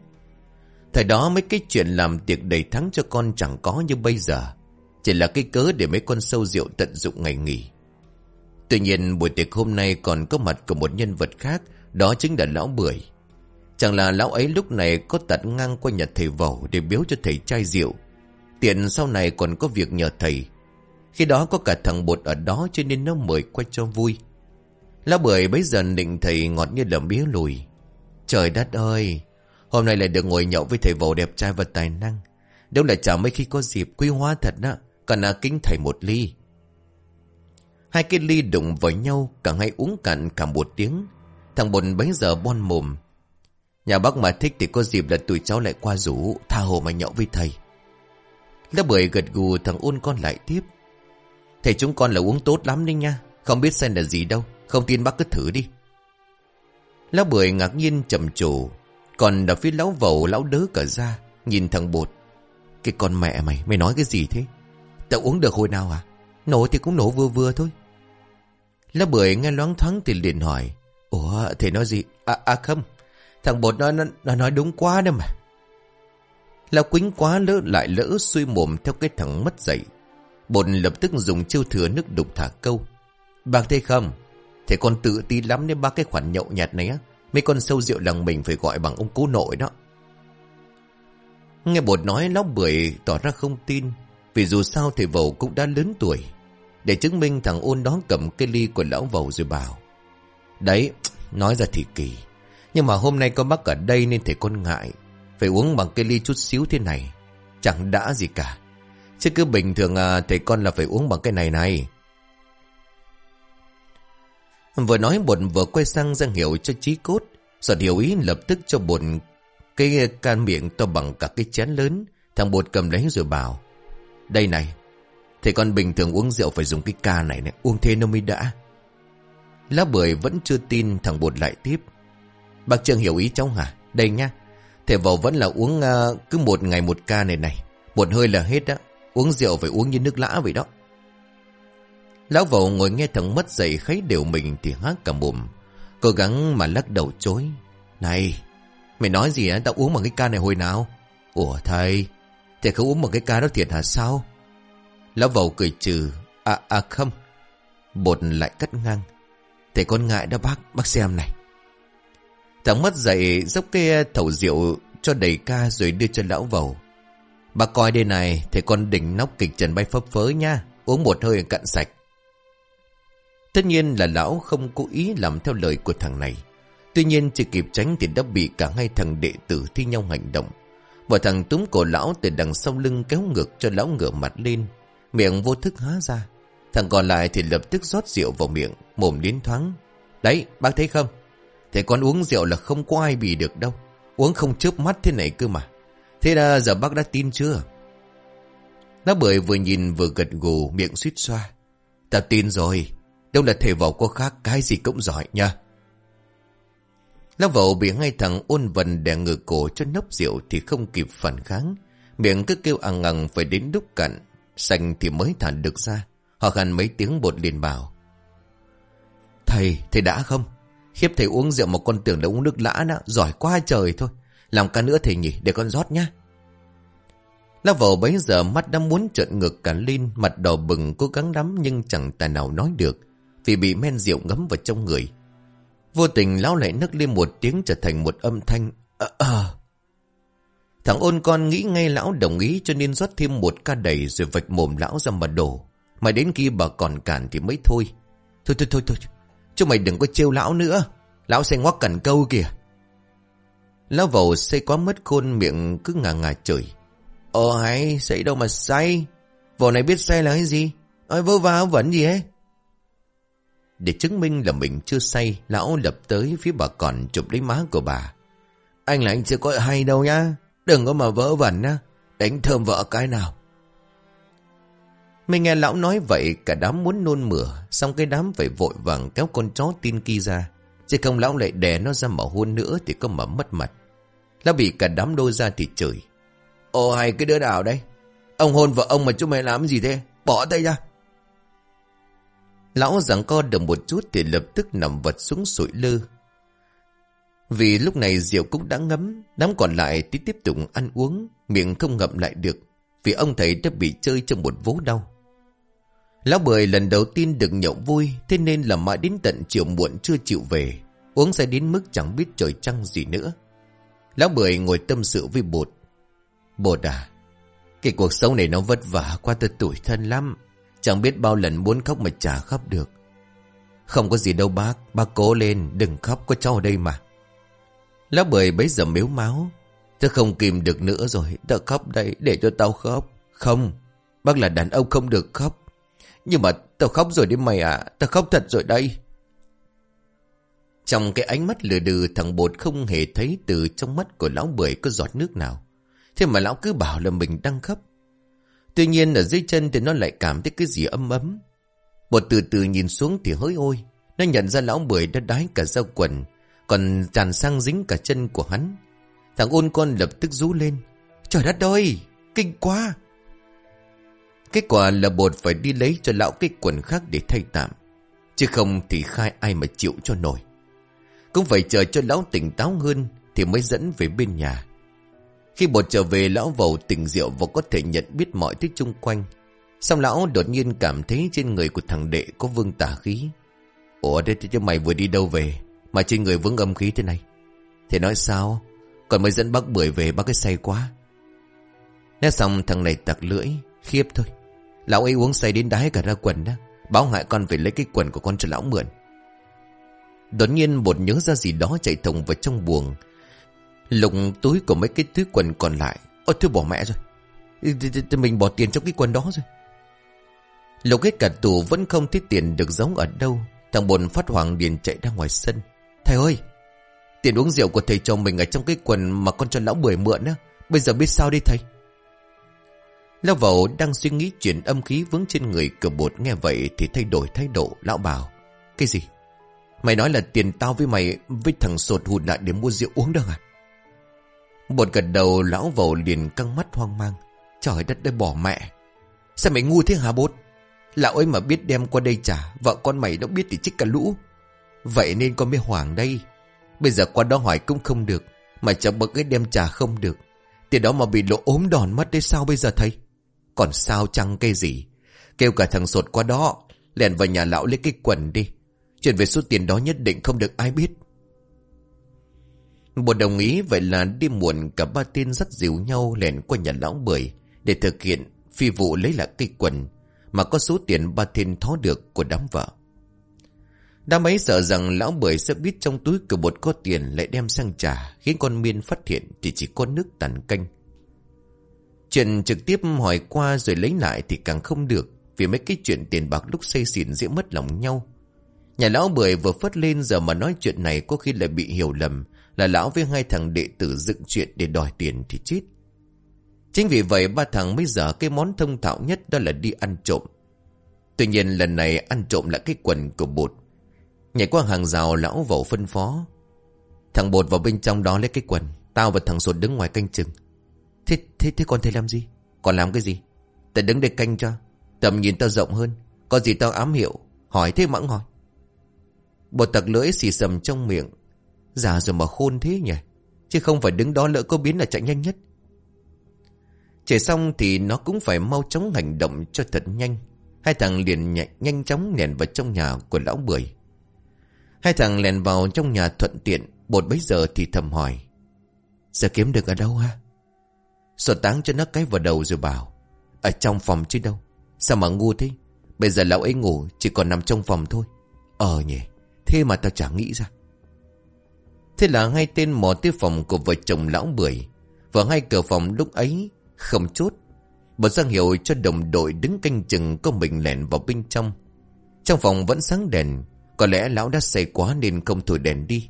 Thời đó mấy cái chuyện làm tiệc đầy tháng cho con chẳng có như bây giờ. Chỉ là cái cớ để mấy con sâu rượu tận dụng ngày nghỉ. Tuy nhiên buổi tiệc hôm nay còn có mặt của một nhân vật khác, Đó chính là lão bưởi Chẳng là lão ấy lúc này có tật ngang qua nhà thầy vẩu Để biếu cho thầy chai rượu Tiện sau này còn có việc nhờ thầy. Khi đó có cả thằng bột ở đó Cho nên nó mời qua cho vui. Lá bưởi bấy giờ định thầy ngọt như là bía lùi. Trời đất ơi, Hôm nay lại được ngồi nhậu với thầy vầu đẹp trai và tài năng. Đâu là chả mấy khi có dịp Quý hóa thật đó, Còn là kính thầy một ly. Hai cái ly đụng vào nhau, Cả hai uống cạn cả một tiếng. Thằng bột bấy giờ bon mồm. Nhà bác mà thích thì có dịp là tụi cháu lại qua rủ, Tha hồ mà nhậu với thầy. Lá bưởi gật gù thằng ôn con lại tiếp. Thầy chúng con là uống tốt lắm đấy nha. Không biết xem là gì đâu. Không tin bác cứ thử đi. Lão bưởi ngạc nhiên trầm trồ. Còn ở phía lão vầu lão đớ cả ra Nhìn thằng bột. Cái con mẹ mày Mày nói cái gì thế? Tao uống được hồi nào à? Nổ thì cũng nổ vừa vừa thôi. Lão bưởi nghe loáng thoáng thì liền hỏi. Ủa thầy nói gì? À, à không. Thằng bột nó, nó, nó nói đúng quá đấy mà. Lão quính quá lỡ lại lỡ suy mồm theo cái thằng mất dậy Bột lập tức dùng chiêu thừa nước đục thả câu. Bác thấy không, Thế con tự ti lắm nên ba cái khoản nhậu nhạt này á. Mấy con sâu rượu làng mình phải gọi bằng ông cố nội đó. Nghe bột nói lão bưởi tỏ ra không tin, Vì dù sao thì vầu cũng đã lớn tuổi. Để chứng minh thằng ôn đó cầm cái ly của lão vầu rồi bảo, Đấy, Nói ra thì kỳ, Nhưng mà hôm nay con bác ở đây nên thầy con ngại. Phải uống bằng cái ly chút xíu thế này Chẳng đã gì cả. Chứ cứ bình thường à, thầy con là phải uống bằng cái này này. Vừa nói bột vừa quay sang ra hiệu cho trí cốt Giọt hiểu ý lập tức cho bột Cái can miệng to bằng cả cái chén lớn Thằng bột cầm lấy rồi bảo Đây này Thầy con bình thường uống rượu phải dùng cái ca này này Uống thế nó mới đã. Lá bưởi vẫn chưa tin thằng bột lại tiếp. Bác Trương hiểu ý cháu hả? Đây nha Thầy vào vẫn là uống uh, cứ một ngày một ca này này. Một hơi là hết đó Uống rượu phải uống như nước lã vậy đó. Lão vào ngồi nghe thằng mất dậy kháy đều mình thì hát cả mồm. Cố gắng mà lắc đầu chối. Này Mày nói gì á? Tao uống bằng cái ca này hồi nào? Ủa thầy Thầy không uống bằng cái ca đó thiệt hả? Sao? Lão vào cười trừ. À à không. Bột lại cắt ngang. Thầy con ngại đó bác Bác xem này. Thằng mất dậy dốc cái thầu rượu cho đầy ca rồi đưa cho lão vầu bà coi đây này Thầy con đỉnh nóc kịch trần bay phấp phới nha Uống một hơi cạn sạch Tất nhiên là lão không cố ý làm theo lời của thằng này. Tuy nhiên chỉ kịp tránh thì đã bị cả hai thằng đệ tử thi nhau hành động. Và thằng túm cổ lão từ đằng sau lưng kéo ngược cho lão ngửa mặt lên. Miệng vô thức há ra. Thằng còn lại thì lập tức rót rượu vào miệng, mồm đến thoáng. Đấy, bác thấy không? Thế con uống rượu là không có ai bị được đâu. Uống không chớp mắt thế này cơ mà. Thế là giờ bác đã tin chưa? Nó bưởi vừa nhìn vừa gật gù miệng suýt xoa. Ta tin rồi. Đâu là thầy vào có khác cái gì cũng giỏi nha. Lão vậu bị ngay thằng ôn vần đè ngửa cổ cho nốc rượu thì không kịp phản kháng. Miệng cứ kêu ăn ngằng phải đến đúc cặn. Xanh thì mới thản được ra. Họ khăn mấy tiếng bột liền bảo. Thầy, thầy đã không? Khiếp thầy uống rượu mà con tưởng đã uống nước lã đó. Giỏi quá trời thôi. Làm ca nữa thầy nhỉ, để con rót nhá. Lão vào bấy giờ mắt đã muốn trợn ngược cả lên, mặt đỏ bừng cố gắng lắm nhưng chẳng tài nào nói được vì bị men rượu ngấm vào trong người. Vô tình lão lại nức lên một tiếng trở thành một âm thanh. À, à. Thằng ôn con nghĩ ngay lão đồng ý cho nên rót thêm một ca đầy rồi vạch mồm lão ra mà đổ. Mà đến khi bà còn cản thì mới thôi. Thôi thôi thôi thôi. Chứ mày đừng có trêu lão nữa. Lão sẽ ngoắc cẩn câu kìa. Lão vầu say quá mất khôn miệng cứ ngà ngà chửi. Ồ hay, say đâu mà say. Vầu này biết say là cái gì? Ôi vơ vào vẫn gì ấy. Để chứng minh là mình chưa say, lão lập tới phía bà còn chụp lấy má của bà. Anh là anh chưa có hay đâu nhá. Đừng có mà vỡ vẩn nhá. Đánh thơm vợ cái nào. Mình nghe lão nói vậy, cả đám muốn nôn mửa, xong cái đám phải vội vàng kéo con chó tin kia ra. Chứ không lão lại đè nó ra mà hôn nữa thì có mà mất mặt. Lão bị cả đám đôi ra thì chửi. Ồ hay cái đứa nào đây? Ông hôn vợ ông mà chúng mày làm gì thế? Bỏ tay ra. Lão giảng co được một chút thì lập tức nằm vật xuống sụi lư, Vì lúc này rượu cũng đã ngấm, đám còn lại tí tiếp tục ăn uống, miệng không ngậm lại được, vì ông thầy đã bị chơi trong một vố đau. Lão bưởi lần đầu tiên được nhậu vui, thế nên là mãi đến tận chiều muộn chưa chịu về. Uống say đến mức chẳng biết trời trăng gì nữa. Lão Bưởi ngồi tâm sự với bột. Bột à Cái cuộc sống này nó vất vả qua tôi tuổi thân lắm. Chẳng biết bao lần muốn khóc mà chả khóc được. Không có gì đâu bác Bác cố lên đừng khóc có cháu ở đây mà. Lão Bưởi bấy giờ mếu máu. Tôi không kìm được nữa rồi Tao khóc đây để cho tao khóc. Không Bác là đàn ông không được khóc. Nhưng mà tao khóc rồi đấy mày à Tao khóc thật rồi đây. Trong cái ánh mắt lừa đừ, Thằng bột không hề thấy từ trong mắt của lão bưởi có giọt nước nào. Thế mà lão cứ bảo là mình đang khóc. Tuy nhiên ở dưới chân thì nó lại cảm thấy cái gì ấm ấm. Bột từ từ nhìn xuống thì hỡi ôi Nó nhận ra lão bưởi đã đái cả dao quần, Còn tràn sang dính cả chân của hắn. Thằng ôn con lập tức rú lên. Trời đất ơi! Kinh quá! Kết quả là bột phải đi lấy cho lão cái quần khác để thay tạm. Chứ không thì khai ai mà chịu cho nổi. Cũng phải chờ cho lão tỉnh táo hơn Thì mới dẫn về bên nhà. Khi bột trở về, lão vầu tỉnh rượu Và có thể nhận biết mọi thứ chung quanh. Xong lão đột nhiên cảm thấy trên người của thằng đệ có vương tả khí. Ủa đây chứ mày vừa đi đâu về Mà trên người vướng âm khí thế này? Thì nói sao? Còn mới dẫn bác bưởi về, bác cái say quá. Nói xong, thằng này tặc lưỡi. Khiếp thôi. Lão ấy uống say đến đái cả ra quần đó. Báo hại con phải lấy cái quần của con cho lão mượn. Đột nhiên bột nhớ ra gì đó chạy thùng vào trong buồng. Lục túi của mấy cái túi quần còn lại. Ôi, thôi bỏ mẹ rồi. Mình bỏ tiền trong cái quần đó rồi. Lục hết cả tủ vẫn không thấy tiền được giống ở đâu. Thằng bồn phát hoàng điền chạy ra ngoài sân. Thầy ơi! Tiền uống rượu của thầy cho mình ở trong cái quần mà con cho lão bưởi mượn á. Bây giờ biết sao đi thầy? Lão vậu đang suy nghĩ chuyện âm khí vướng trên người cửa bột nghe vậy thì thay đổi thái độ. Lão bảo, cái gì? Mày nói là tiền tao với mày với thằng sột hụt lại để mua rượu uống được à? Bột gật đầu lão vậu liền căng mắt hoang mang. Trời đất đây bỏ mẹ. Sao mày ngu thế hả bột? Lão ấy mà biết đem qua đây trả, vợ con mày nó biết thì chích cả lũ. Vậy nên con mới hoảng đây. Bây giờ qua đó hỏi cũng không được, mà chẳng bậc ấy đem trả không được. Tiền đó mà bị lộ ốm đòn mất đấy sao bây giờ thầy? Còn sao chăng cây gì? Kêu cả thằng sột qua đó Lèn vào nhà lão lấy cái quần đi. Chuyện về số tiền đó nhất định không được ai biết. Một đồng ý vậy là đi muộn Cả ba tên dắt dìu nhau lèn qua nhà lão bưởi Để thực hiện phi vụ lấy lại cây quần Mà có số tiền ba tên thó được của đám vợ. Đám ấy sợ rằng lão bưởi sẽ biết trong túi của bột có tiền lại đem sang trả Khiến con miên phát hiện thì chỉ có nước tàn canh Chuyện trực tiếp hỏi qua rồi lấy lại thì càng không được, Vì mấy cái chuyện tiền bạc lúc xây xỉn dễ mất lòng nhau. Nhà lão bưởi vừa phất lên giờ mà nói chuyện này có khi lại bị hiểu lầm, Là lão với hai thằng đệ tử dựng chuyện để đòi tiền thì chết. Chính vì vậy ba thằng mới giờ cái món thông thạo nhất, đó là đi ăn trộm. Tuy nhiên lần này ăn trộm là cái quần của bột. Nhảy qua hàng rào, lão vẩu phân phó. Thằng bột vào bên trong đó lấy cái quần, Tao và thằng sột đứng ngoài canh chừng. Thế, thế, thế còn thầy làm gì? Còn làm cái gì? Tao đứng để canh cho. Tầm nhìn tao rộng hơn. Có gì tao ám hiệu. Hỏi thế mẫn hỏi. Bột tặc lưỡi xì sầm trong miệng. Già rồi mà khôn thế nhỉ? Chứ không phải đứng đó lỡ có biến là chạy nhanh nhất. Chạy xong thì nó cũng phải mau chóng hành động cho thật nhanh. Hai thằng liền nhạy, nhanh chóng lèn vào trong nhà của lão bưởi. Hai thằng lèn vào trong nhà thuận tiện. Bột bấy giờ thì thầm hỏi. Giờ kiếm được ở đâu ha? Sổ táng cho nó cái vào đầu rồi bảo, Ở trong phòng chứ đâu? Sao mà ngu thế? Bây giờ lão ấy ngủ chỉ còn nằm trong phòng thôi. Ờ nhỉ, Thế mà tao chẳng nghĩ ra. Thế là hai tên mò tới phòng của vợ chồng lão bưởi, Và hai cửa phòng lúc ấy Không chốt. Bật sang hiệu cho đồng đội đứng canh chừng Có mình lẻn vào bên trong. Trong phòng vẫn sáng đèn, Có lẽ lão đã say quá nên không thổi đèn đi.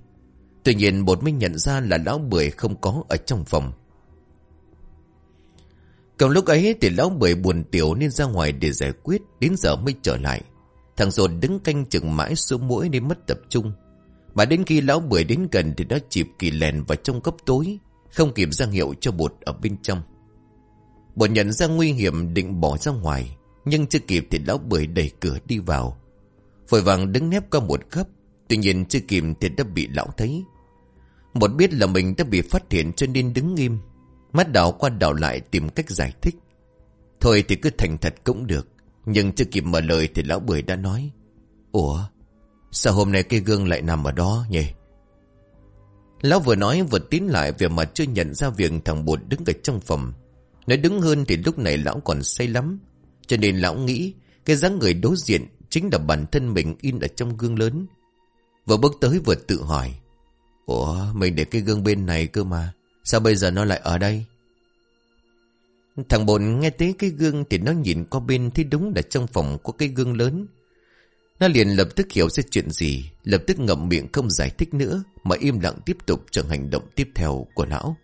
Tuy nhiên bột mới nhận ra là lão bưởi không có ở trong phòng còn lúc ấy thì lão bưởi buồn tiểu nên ra ngoài để giải quyết, đến giờ mới trở lại. Thằng rột đứng canh chừng mãi xuống mũi nên mất tập trung. Mà đến khi lão bưởi đến gần thì đã chịp kỳ lèn vào trong góc tối, không kịp ra hiệu cho bột ở bên trong. Bột nhận ra nguy hiểm định bỏ ra ngoài, nhưng chưa kịp thì lão bưởi đẩy cửa đi vào. Vội vàng đứng nép qua một gấp, tuy nhiên chưa kịp thì đã bị lão thấy. Một biết là mình đã bị phát hiện cho nên đứng nghiêm, Mắt đảo qua đảo lại tìm cách giải thích. Thôi thì cứ thành thật cũng được. Nhưng chưa kịp mở lời thì lão bưởi đã nói. Ủa? Sao hôm nay cái gương lại nằm ở đó nhỉ? Lão vừa nói vừa tín lại Về mặt chưa nhận ra việc thằng bột đứng ở trong phòng Nói đứng hơn thì lúc này lão còn say lắm, Cho nên lão nghĩ Cái dáng người đối diện Chính là bản thân mình in ở trong gương lớn Vừa bước tới vừa tự hỏi, Ủa, mình để cái gương bên này cơ mà Sao bây giờ nó lại ở đây? Thằng bồn nghe tới cái gương Thì nó nhìn qua bên Thấy đúng là trong phòng có cái gương lớn. Nó liền lập tức hiểu ra chuyện gì, Lập tức ngậm miệng không giải thích nữa, Mà im lặng tiếp tục cho hành động tiếp theo của lão.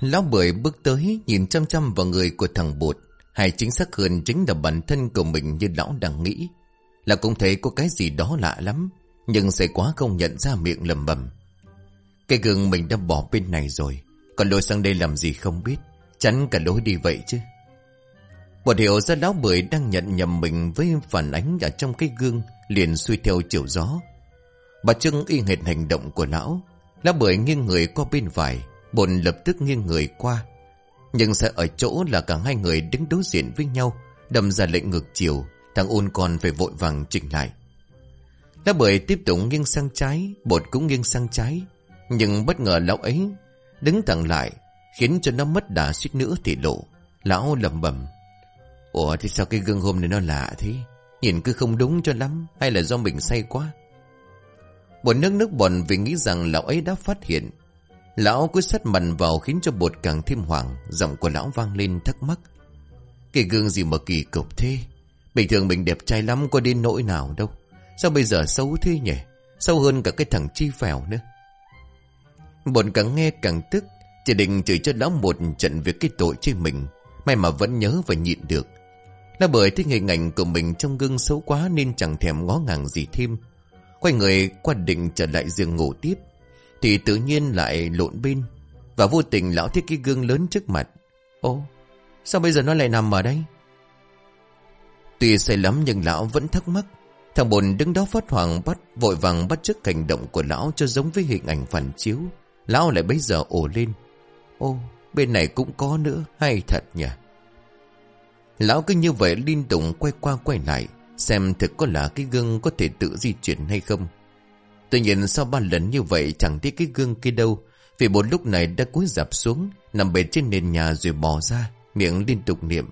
Lão bưởi bước tới, Nhìn chăm chăm vào người của thằng bột. Hay chính xác hơn chính là bản thân của mình Như lão đang nghĩ. Là cũng thấy có cái gì đó lạ lắm, Nhưng sẽ quá không nhận ra miệng lầm bầm. Cái gương mình đã bỏ bên này rồi. Còn lôi sang đây làm gì không biết? Chắn cả lối đi vậy chứ. Bột hiểu ra lão bưởi đang nhận nhầm mình Với phản ánh ở trong cái gương, Liền suy theo chiều gió. Bà Trưng y hệt hành động của lão. Lão bưởi nghiêng người qua bên phải, Bồn lập tức nghiêng người qua. Nhưng sẽ ở chỗ là cả hai người đứng đối diện với nhau, Đâm ra lệnh ngược chiều, Thằng ôn còn phải vội vàng chỉnh lại. Lão bưởi tiếp tục nghiêng sang trái, Bột cũng nghiêng sang trái. Nhưng bất ngờ lão ấy Đứng thẳng lại, Khiến cho nó mất đà suýt nữa thì lộ. Lão lầm bầm Ủa thì sao cái gương hôm này nó lạ thế? Nhìn cứ không đúng cho lắm, Hay là do mình say quá? Bột nước nước bọt vì nghĩ rằng lão ấy đã phát hiện. Lão cứ sắt mặt vào khiến cho bột càng thêm hoảng, Giọng của lão vang lên thắc mắc. Cái gương gì mà kỳ cục thế? Bình thường mình đẹp trai lắm có đến nỗi nào đâu. Sao bây giờ xấu thế nhỉ? Sâu hơn cả cái thằng chi phèo nữa. Bọn càng nghe càng tức, Chỉ định chửi cho lão một trận việc cái tội trên mình, May mà vẫn nhớ và nhịn được. Là bởi thấy hình ảnh của mình trong gương xấu quá Nên chẳng thèm ngó ngàng gì thêm. Quay người qua định trở lại giường ngủ tiếp, Thì tự nhiên lại lộn bên. Và vô tình lão thấy cái gương lớn trước mặt. Ô Sao bây giờ nó lại nằm ở đây? Tuy say lắm nhưng lão vẫn thắc mắc. Thằng bồn đứng đó phát hoàng bắt, Vội vàng bắt chước hành động của lão Cho giống với hình ảnh phản chiếu. Lão lại bây giờ ổ lên. Ô, bên này cũng có nữa, Hay thật nhỉ? Lão cứ như vậy liên tục quay qua quay lại, Xem thực có là cái gương có thể tự di chuyển hay không. Tuy nhiên sau ba lần như vậy chẳng thấy cái gương kia đâu, Vì một lúc này đã cúi dạp xuống, Nằm bệt trên nền nhà rồi bò ra, Miệng liên tục niệm.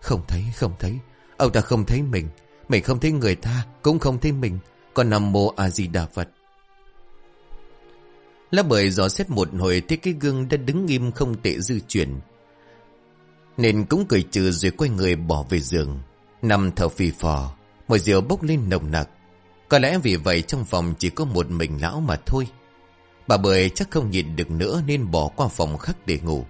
Không thấy không thấy, Ông ta không thấy mình Mình không thấy người ta, Cũng không thấy mình, Còn nằm mô A-di-đà Phật. Lá bưởi dò xét một hồi Thấy cái gương đã đứng im không tệ dư chuyển. Nên cũng cười trừ rồi quay người bỏ về giường. Nằm thở phì phò, Mùi rượu bốc lên nồng nặc. Có lẽ vì vậy trong phòng chỉ có một mình lão mà thôi. Bà bưởi chắc không nhịn được nữa Nên bỏ qua phòng khác để ngủ.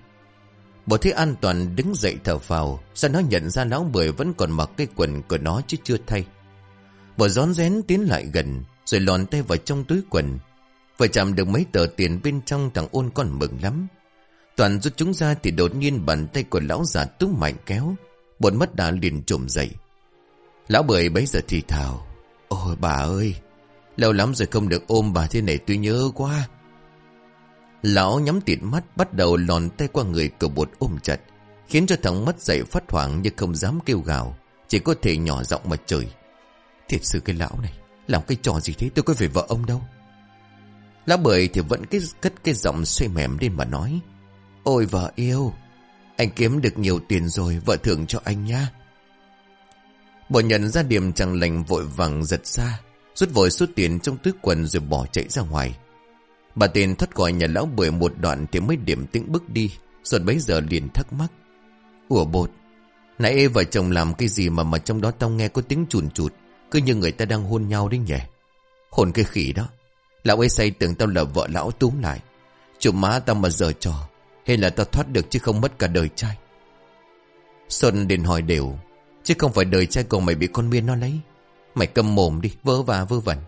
Bộ thế an toàn đứng dậy thở phào, Sao nó nhận ra lão bưởi vẫn còn mặc cái quần của nó chứ chưa thay. Bộ rón rén tiến lại gần, Rồi lòn tay vào trong túi quần Vừa chạm được mấy tờ tiền bên trong thằng ôn con mừng lắm. Toàn rút chúng ra thì đột nhiên bàn tay của lão già túm mạnh kéo Bột mất đã liền trộm dậy. Lão bưởi bấy giờ thì thào, Ôi bà ơi, Lâu lắm rồi không được ôm bà thế này, tôi nhớ quá. Lão nhắm tịt mắt, bắt đầu lòn tay qua người của bột ôm chặt, Khiến cho thằng mất dậy phát hoảng nhưng không dám kêu gào, Chỉ có thể nhỏ giọng mà trời Thiệt sự cái lão này, Làm cái trò gì thế? Tôi có phải vợ ông đâu. Lão bưởi thì vẫn cái, cất cái giọng xoay mềm lên mà nói. Ôi vợ yêu, Anh kiếm được nhiều tiền rồi, Vợ thưởng cho anh nha Bộ nhận ra điểm chẳng lành vội vàng giật ra, Rút vội số tiền trong túi quần rồi bỏ chạy ra ngoài. Bà tiền thoát khỏi nhà lão bưởi một đoạn Thì mới điểm tĩnh bước đi, Rồi bấy giờ liền thắc mắc. Ủa bột, Nãy vợ chồng làm cái gì mà mà trong đó tao nghe có tiếng chùn chụt, Cứ như người ta đang hôn nhau đấy nhỉ? Hồn cái khỉ đó. Lão ấy say tưởng tao là vợ lão túm lại. Chụp má tao mà giờ trò, Hay là tao thoát được chứ không mất cả đời trai. Xuân đền hỏi đều, Chứ không phải đời trai của mày bị con miên nó lấy. Mày cầm mồm đi, Vớ và vơ vẩn.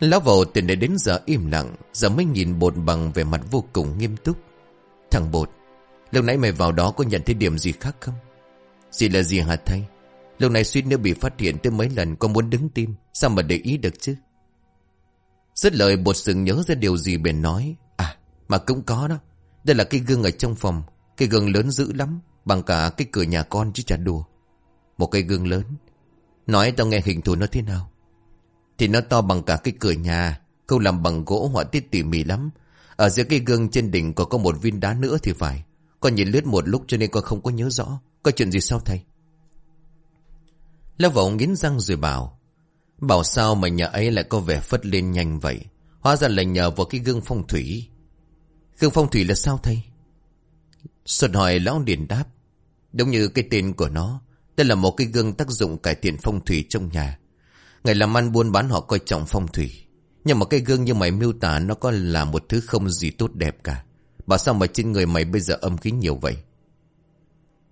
Lão vào từ để đến giờ im lặng, Giờ mới nhìn bột bằng vẻ mặt vô cùng nghiêm túc. Thằng bột Lúc nãy mày vào đó có nhận thấy điểm gì khác không? Gì là gì hả thầy? Lúc này suýt nữa bị phát hiện tới mấy lần Con muốn đứng tim, Sao mà để ý được chứ? Dứt lời bột sừng nhớ ra điều gì bèn nói À mà cũng có đó. Đây là cái gương ở trong phòng. Cái gương lớn dữ lắm, Bằng cả cái cửa nhà con chứ chả đùa. Một cái gương lớn. Nói tao nghe hình thù nó thế nào? Thì nó to bằng cả cái cửa nhà câu làm bằng gỗ họa tiết tỉ mỉ lắm. Ở giữa cây gương trên đỉnh có có một viên đá nữa thì phải. Con nhìn lướt một lúc cho nên con không có nhớ rõ. Có chuyện gì sao thầy? Lão vọng nghiến răng rồi bảo Bảo sao mà nhà ấy lại có vẻ phất lên nhanh vậy? Hóa ra là nhờ vào cái gương phong thủy. Gương phong thủy là sao thầy? Xuân hỏi lão điền đáp. Đúng như cái tên của nó, Đây là một cái gương tác dụng cải thiện phong thủy trong nhà. Ngày làm ăn buôn bán họ coi trọng phong thủy. Nhưng mà cái gương như mày miêu tả Nó có là một thứ không gì tốt đẹp cả. Bảo sao mà trên người mày bây giờ âm khí nhiều vậy?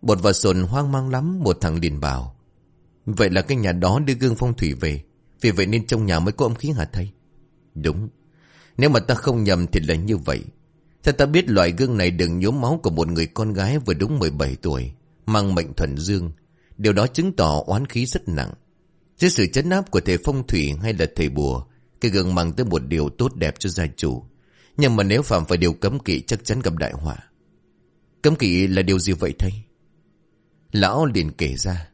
Bột và sồn hoang mang lắm, Một thằng liền bảo. Vậy là cái nhà đó đưa gương phong thủy về. Vì vậy nên trong nhà mới có âm khí hả thầy Đúng. Nếu mà ta không nhầm thì là như vậy. Theo ta biết loại gương này đừng nhốm máu của một người con gái vừa đúng 17 tuổi, Mang mệnh thuần dương. Điều đó chứng tỏ oán khí rất nặng. Dưới sự chấn áp của thầy phong thủy hay là thầy bùa, Cái gương mang tới một điều tốt đẹp cho gia chủ. Nhưng mà nếu phạm phải điều cấm kỵ chắc chắn gặp đại họa. Cấm kỵ là điều gì vậy thầy Lão liền kể ra.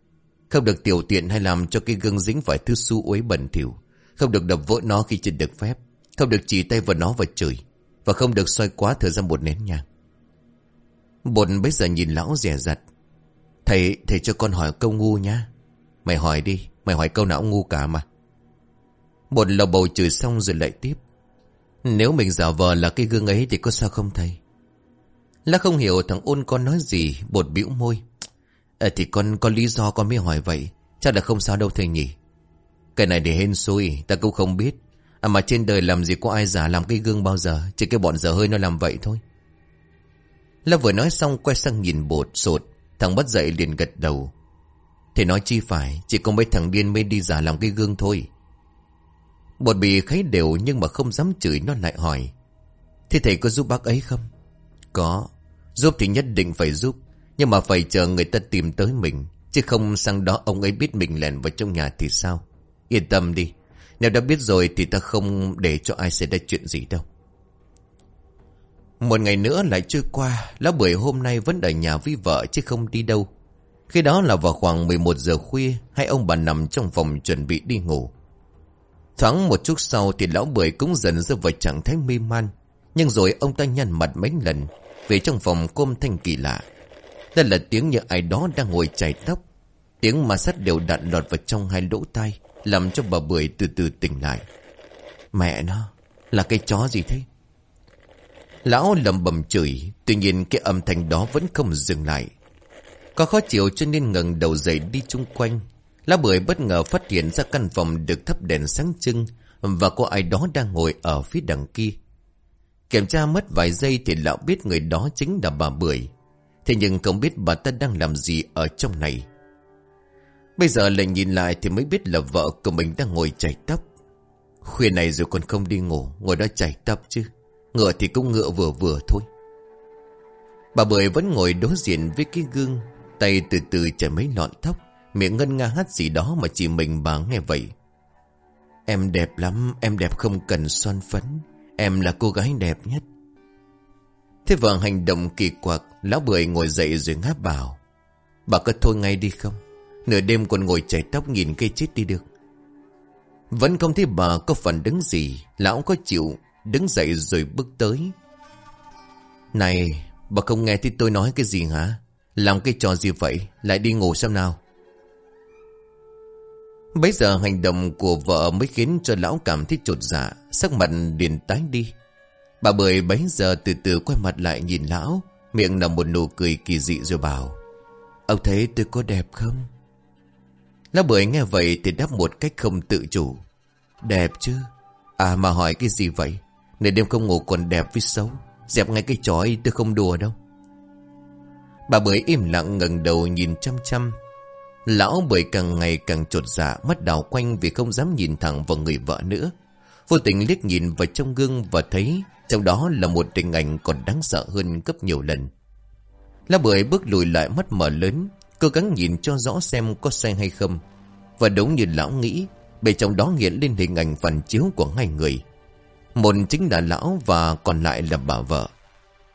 Không được tiểu tiện hay làm cho cái gương dính phải thứ su uế bẩn thỉu. Không được đập vỡ nó khi chưa được phép. Không được chỉ tay vào nó và chửi. Và không được xoay quá thời gian một nén nhang. Bột bây giờ nhìn lão rẻ rặt. Thầy, thầy cho con hỏi câu ngu nhá. Mày hỏi đi Mày hỏi câu nào ngu cả mà. Bột lầu bầu chửi xong rồi lại tiếp. Nếu mình giả vờ là cái gương ấy Thì có sao không thầy? Lá không hiểu thằng ôn con nói gì Bột bĩu môi à, Thì con có lý do con mới hỏi vậy. Chắc là không sao đâu thầy nhỉ. Cái này để hên xui Ta cũng không biết. À, Mà trên đời làm gì có ai giả làm cái gương bao giờ Chỉ cái bọn dở hơi nó làm vậy thôi. Lâm vừa nói xong quay sang nhìn bột sột. Thằng bất dậy liền gật đầu. Thầy nói chi phải Chỉ có mấy thằng điên mới đi giả làm cái gương thôi. Bột bị kháy đều Nhưng mà không dám chửi nó lại hỏi. Thế thầy có giúp bác ấy không? Có. Giúp thì nhất định phải giúp. Nhưng mà phải chờ người ta tìm tới mình, Chứ không sang đó ông ấy biết mình lèn vào trong nhà thì sao? Yên tâm đi, Nếu đã biết rồi thì ta không để cho ai xảy ra chuyện gì đâu. Một ngày nữa lại trôi qua Lá bưởi hôm nay vẫn ở nhà với vợ chứ không đi đâu. Khi đó là vào khoảng 11 giờ khuya, Hai ông bà nằm trong phòng chuẩn bị đi ngủ. Thoáng một chút sau thì lão bưởi cũng dần rơi vào trạng thái mê man. Nhưng rồi ông ta nhăn mặt mấy lần, Về trong phòng côm thanh kỳ lạ. Đây là tiếng như ai đó đang ngồi chảy tóc. Tiếng ma sắt đều đặn lọt vào trong hai lỗ tai, Làm cho bà bưởi từ từ tỉnh lại. Mẹ nó, Là cái chó gì thế? Lão lầm bầm chửi, Tuy nhiên cái âm thanh đó vẫn không dừng lại. Có khó chịu cho nên ngẩng đầu dậy đi chung quanh. Lá bưởi bất ngờ phát hiện ra căn phòng được thắp đèn sáng trưng Và có ai đó đang ngồi ở phía đằng kia. Kiểm tra mất vài giây thì lão biết người đó chính là bà Bưởi. Thế nhưng không biết bà ta đang làm gì ở trong này. Bây giờ lại nhìn lại thì mới biết là vợ của mình đang ngồi chảy tóc. Khuya này rồi còn không đi ngủ, Ngồi đó chảy tóc chứ. Ngựa thì cũng ngựa vừa vừa thôi. Bà Bưởi vẫn ngồi đối diện với cái gương, Tay từ từ chảy mấy lọn tóc, Miệng ngân nga hát gì đó mà chỉ mình bà nghe vậy. Em đẹp lắm, Em đẹp không cần son phấn, Em là cô gái đẹp nhất. Thế vợ hành động kỳ quặc, Lão bưởi ngồi dậy rồi ngáp bảo, Bà có thôi ngay đi không? Nửa đêm còn ngồi chảy tóc nhìn cây chết đi được. Vẫn không thấy bà có phần đứng gì, Lão có chịu Đứng dậy rồi bước tới. Này, Bà không nghe thấy tôi nói cái gì hả? Làm cái trò gì vậy? Lại đi ngủ xem nào. Bây giờ hành động của vợ mới khiến cho lão cảm thấy trột dạ Sắc mặt liền tái đi. Bà bưởi bấy giờ từ từ quay mặt lại nhìn lão, Miệng nở một nụ cười kỳ dị rồi bảo, Ông thấy tôi có đẹp không? Lão bưởi nghe vậy thì đáp một cách không tự chủ, Đẹp chứ? À mà hỏi cái gì vậy? Nửa đêm không ngủ còn đẹp với xấu, Dẹp ngay cái chói tôi không đùa đâu. Bà bưởi im lặng ngẩng đầu nhìn chăm chăm. Lão bưởi càng ngày càng trột dạ Mắt đảo quanh vì không dám nhìn thẳng vào người vợ nữa. Vô tình liếc nhìn vào trong gương và thấy Trong đó là một tình ảnh còn đáng sợ hơn gấp nhiều lần. Lá bưởi bước lùi lại mắt mở lớn, Cố gắng nhìn cho rõ xem có sai hay không. Và đúng như lão nghĩ Bề trong đó hiện lên hình ảnh phản chiếu của hai người. Một chính là lão và còn lại là bà vợ.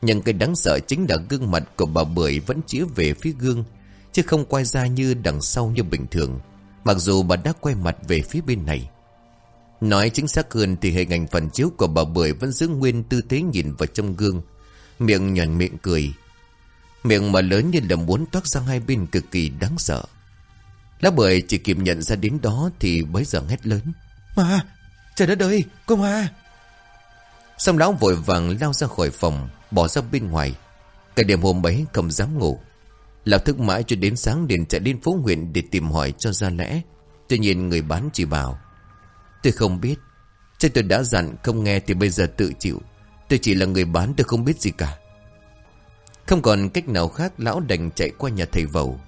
Nhưng cái đáng sợ chính là gương mặt của bà Bưởi vẫn chĩa về phía gương, Chứ không quay ra như đằng sau như bình thường. Mặc dù bà đã quay mặt về phía bên này Nói chính xác hơn thì hình ảnh phần chiếu của bà Bưởi vẫn giữ nguyên tư thế nhìn vào trong gương. Miệng nhòn miệng cười. Miệng mà lớn như là muốn toát sang hai bên cực kỳ đáng sợ. Lá Bưởi chỉ kịp nhận ra đến đó thì bấy giờ hét lớn. Ma! Trời đất ơi! Cô ma! Xong lão vội vàng lao ra khỏi phòng, bỏ ra bên ngoài. Cả đêm hôm ấy không dám ngủ. Lão thức mãi cho đến sáng liền chạy đến phố huyện để tìm hỏi cho ra lẽ. Tuy nhiên người bán chỉ bảo. Tôi không biết. Chắc tôi đã dặn không nghe thì bây giờ tự chịu. Tôi chỉ là người bán tôi không biết gì cả. Không còn cách nào khác lão đành chạy qua nhà thầy vầu.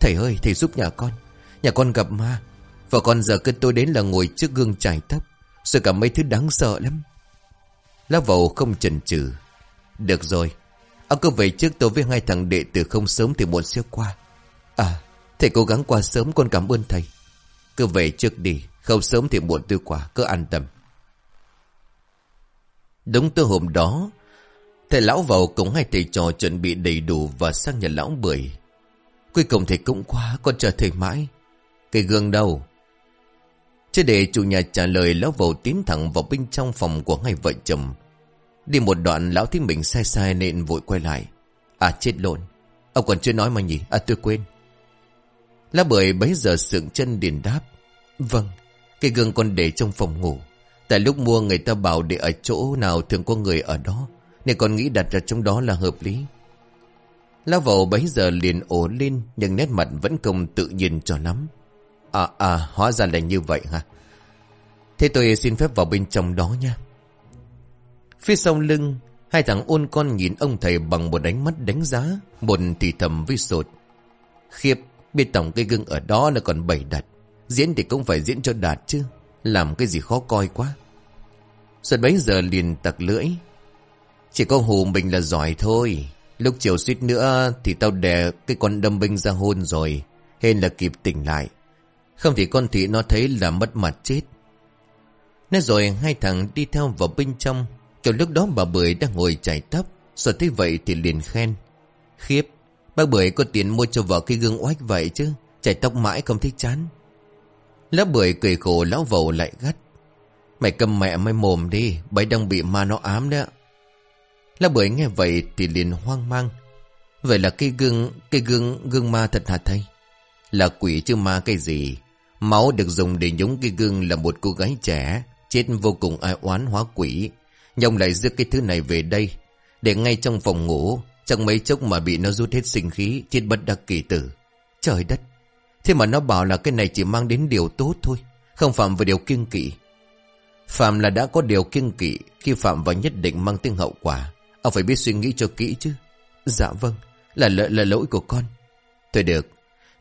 Thầy ơi thầy giúp nhà con. Nhà con gặp ma. Và con giờ cứ tôi đến là ngồi trước gương trải tóc. Rồi cả mấy thứ đáng sợ lắm. Lão vầu không chần chừ Được rồi. Ông cứ về trước tôi với hai thằng đệ tử không sớm thì muộn sẽ qua. À, thầy cố gắng qua sớm con cảm ơn thầy. Cứ về trước đi. Không sớm thì muộn tôi qua, cứ an tâm. Đúng tới hôm đó, thầy lão vào cùng hai thầy trò chuẩn bị đầy đủ và sang nhà lão bưởi. Cuối cùng thầy cũng qua, con chờ thầy mãi. Cây gương đâu? Chứ để chủ nhà trả lời lão vào tiến thẳng vào bên trong phòng của hai vợ chồng. Đi một đoạn lão thấy mình sai sai nên vội quay lại. À chết lộn. Ông còn chưa nói mà nhỉ? À tôi quên. lão bưởi bấy giờ sượng chân điền đáp. Vâng, cái gương con để trong phòng ngủ. Tại lúc mua, người ta bảo để ở chỗ nào thường có người ở đó. Nên con nghĩ đặt ra trong đó là hợp lý. Lão vào bấy giờ liền ổ lên, nhưng nét mặt vẫn không tự nhiên cho lắm. À à hóa ra là như vậy hả? Thế tôi xin phép vào bên trong đó nha. Phía sau lưng, Hai thằng ôn con nhìn ông thầy bằng một ánh mắt đánh giá Một thì thầm với sột Khiếp, Biết tổng cây gương ở đó là còn bày đặt Diễn thì cũng phải diễn cho đạt chứ. Làm cái gì khó coi quá. Xuân bấy giờ liền tặc lưỡi. Chỉ có hù mình là giỏi thôi. Lúc chiều suýt nữa Thì tao đè cái con đâm binh ra hôn rồi. Hên là kịp tỉnh lại. Không thì con thị nó thấy là mất mặt chết. Nói rồi hai thằng đi theo vào bên trong. Kiểu lúc đó bà Bưởi đang ngồi chảy tóc. Sợ thấy vậy thì liền khen. Khiếp, Bác Bưởi có tiền mua cho vợ cái gương oách vậy chứ. Chảy tóc mãi không thấy chán. Lá Bưởi cười khổ lão vầu lại gắt. Mày cầm mẹ mày mồm đi, Bấy đang bị ma nó ám đó Lá Bưởi nghe vậy thì liền hoang mang. Vậy là cái gương Cái gương gương ma thật hả thầy? Là quỷ chứ ma cái gì? Máu được dùng để nhúng cái gương là một cô gái trẻ, Chết vô cùng ai oán hóa quỷ. Nhông lại giữ cái thứ này về đây, Để ngay trong phòng ngủ, Chẳng mấy chốc mà bị nó rút hết sinh khí, Chết bất đắc kỳ tử. Trời đất! Thế mà nó bảo là cái này chỉ mang đến điều tốt thôi, Không phạm vào điều kiêng kỵ. Phạm là đã có điều kiêng kỵ, Khi phạm vào nhất định mang tiếng hậu quả. Ông phải biết suy nghĩ cho kỹ chứ. Dạ vâng Là lợi là lỗi của con. Thôi được,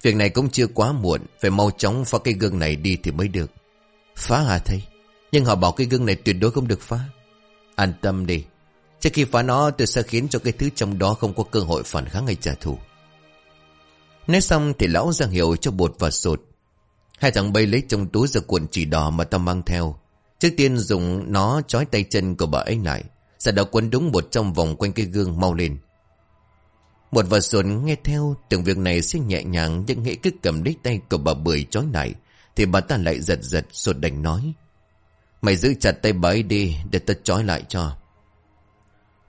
Việc này cũng chưa quá muộn, Phải mau chóng phá cây gương này đi thì mới được. Phá hả thầy? Nhưng họ bảo cây gương này tuyệt đối không được phá. An tâm đi. Trước khi phá nó, tôi sẽ khiến cho cái thứ trong đó không có cơ hội phản kháng hay trả thù. Nói xong thì lão ra hiệu cho bột và sột. Hai thằng bay lấy trong túi ra cuộn chỉ đỏ mà tao mang theo. Trước tiên dùng nó trói tay chân của bà ấy lại. Sau đó quấn đúng một trong vòng quanh cái gương mau lên. Một và sột nghe theo, tưởng việc này sẽ nhẹ nhàng, nhưng nghĩ cứ cầm đích tay của bà bưởi trói lại. Thì bà ta lại giật giật, sột đành nói. Mày giữ chặt tay bà ấy đi, Để ta trói lại cho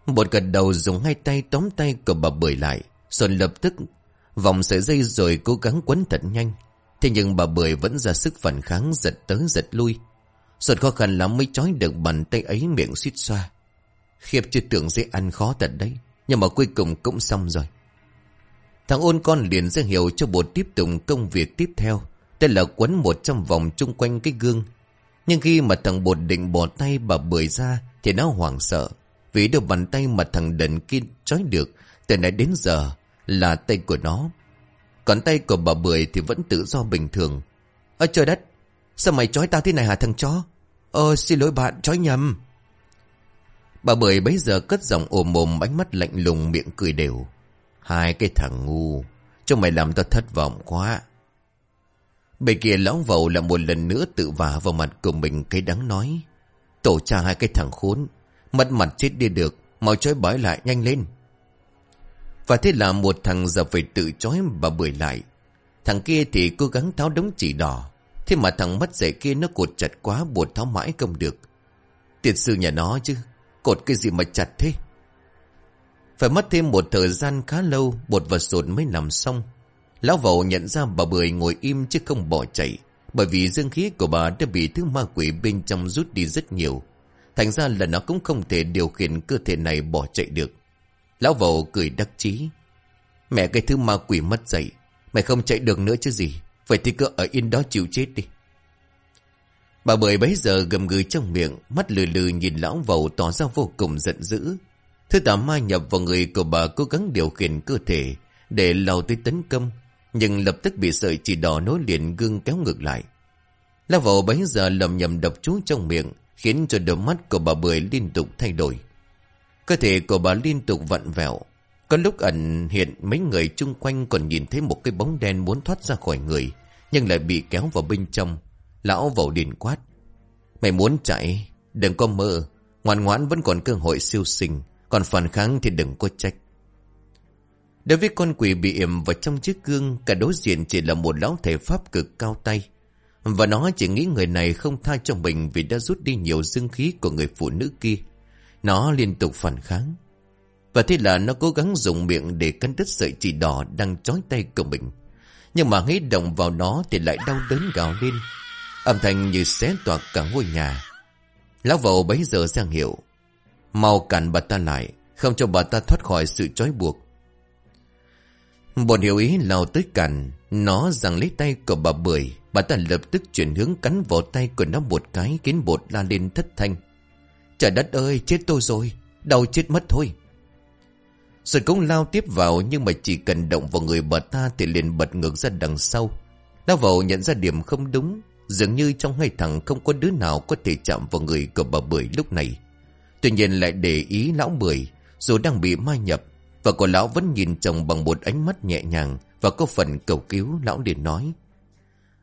Bột gật đầu dùng hai tay tóm tay của bà bưởi lại Xuân lập tức Vòng sợi dây rồi cố gắng quấn thật nhanh. Thế nhưng bà bưởi vẫn ra sức phản kháng, Giật tới giật lui. Xuân khó khăn lắm mới trói được bàn tay ấy miệng suýt xoa. Khiếp chưa tưởng dễ ăn khó thật đấy, Nhưng mà cuối cùng cũng xong rồi. Thằng ôn con liền ra hiệu cho bột tiếp tục công việc tiếp theo Đây là quấn một trăm vòng chung quanh cái gương. Nhưng khi mà thằng bột định bỏ tay bà bưởi ra Thì nó hoảng sợ, Vì được bàn tay mà thằng đần kia trói được, Từ nãy đến giờ là tay của nó Còn tay của bà bưởi thì vẫn tự do bình thường Ơ, trời đất Sao mày trói tao thế này hả thằng chó Ờ xin lỗi bạn trói nhầm Bà bưởi bấy giờ cất giọng ồm mồm ánh mắt lạnh lùng, miệng cười đều Hai cái thằng ngu Cho mày làm tao thất vọng quá Bề kia lão vầu là một lần nữa tự vả vào mặt của mình cái đắng nói. Tổ cha hai cái thằng khốn. Mất mặt chết đi được. Mau trói bói lại, nhanh lên. Và thế là một thằng giờ phải tự chói bà bưởi lại. Thằng kia thì cố gắng tháo đống chỉ đỏ. Thế mà thằng mất dạy kia nó cột chặt quá bột tháo mãi không được. Tiệt sư nhà nó chứ. Cột cái gì mà chặt thế? Phải mất thêm một thời gian khá lâu, bột và sột mới nằm xong. Lão vẩu nhận ra bà Bưởi ngồi im chứ không bỏ chạy. Bởi vì dương khí của bà đã bị thứ ma quỷ bên trong rút đi rất nhiều. Thành ra là nó cũng không thể điều khiển cơ thể này bỏ chạy được. Lão vầu cười đắc chí Mẹ cái thứ ma quỷ mất dậy. Mày không chạy được nữa chứ gì. Vậy thì cứ ở yên đó chịu chết đi. Bà Bưởi bấy giờ gầm gừ trong miệng, mắt lừ lừ nhìn lão vầu tỏ ra vô cùng giận dữ. Thứ tà ma nhập vào người của bà cố gắng điều khiển cơ thể để lao tới tấn công, nhưng lập tức bị sợi chỉ đỏ nối liền gương kéo ngược lại. Lão vầu bấy giờ lầm nhầm đập chú trong miệng, khiến cho đôi mắt của bà Bưởi liên tục thay đổi. Cơ thể của bà liên tục vặn vẹo. Có lúc ẩn hiện mấy người chung quanh còn nhìn thấy một cái bóng đen muốn thoát ra khỏi người, nhưng lại bị kéo vào bên trong. Lão vẩu điền quát. Mày muốn chạy, đừng có mơ. Ngoan ngoãn vẫn còn cơ hội siêu sinh, còn phản kháng thì đừng có trách. Đối với con quỷ bị yểm vào trong chiếc gương, cả đối diện chỉ là một lão thể pháp cực cao tay. Và nó chỉ nghĩ người này không tha cho mình vì đã rút đi nhiều dương khí của người phụ nữ kia. Nó liên tục phản kháng. Và thế là nó cố gắng dùng miệng để cắn đứt sợi chỉ đỏ đang trói tay của mình. Nhưng mà hãy động vào nó thì lại đau đớn gào lên. Âm thanh như xé toạc cả ngôi nhà. Lão vầu bấy giờ sang hiệu. Mau cản bà ta lại, không cho bà ta thoát khỏi sự trói buộc. bọn hiểu ý lao tới cản, nó rằng lấy tay của bà Bưởi, bà ta lập tức chuyển hướng cắn vào tay của nó một cái khiến bột la lên thất thanh. Trời đất ơi, chết tôi rồi, đau chết mất thôi. Rồi cũng lao tiếp vào nhưng mà chỉ cần động vào người bà ta thì liền bật ngược ra đằng sau. Lao vào nhận ra điểm không đúng, dường như trong hai thằng không có đứa nào có thể chạm vào người của bà Bưởi lúc này. Tuy nhiên lại để ý lão Bưởi, dù đang bị mai nhập, và cô lão vẫn nhìn chồng bằng một ánh mắt nhẹ nhàng và có phần cầu cứu lão liền nói.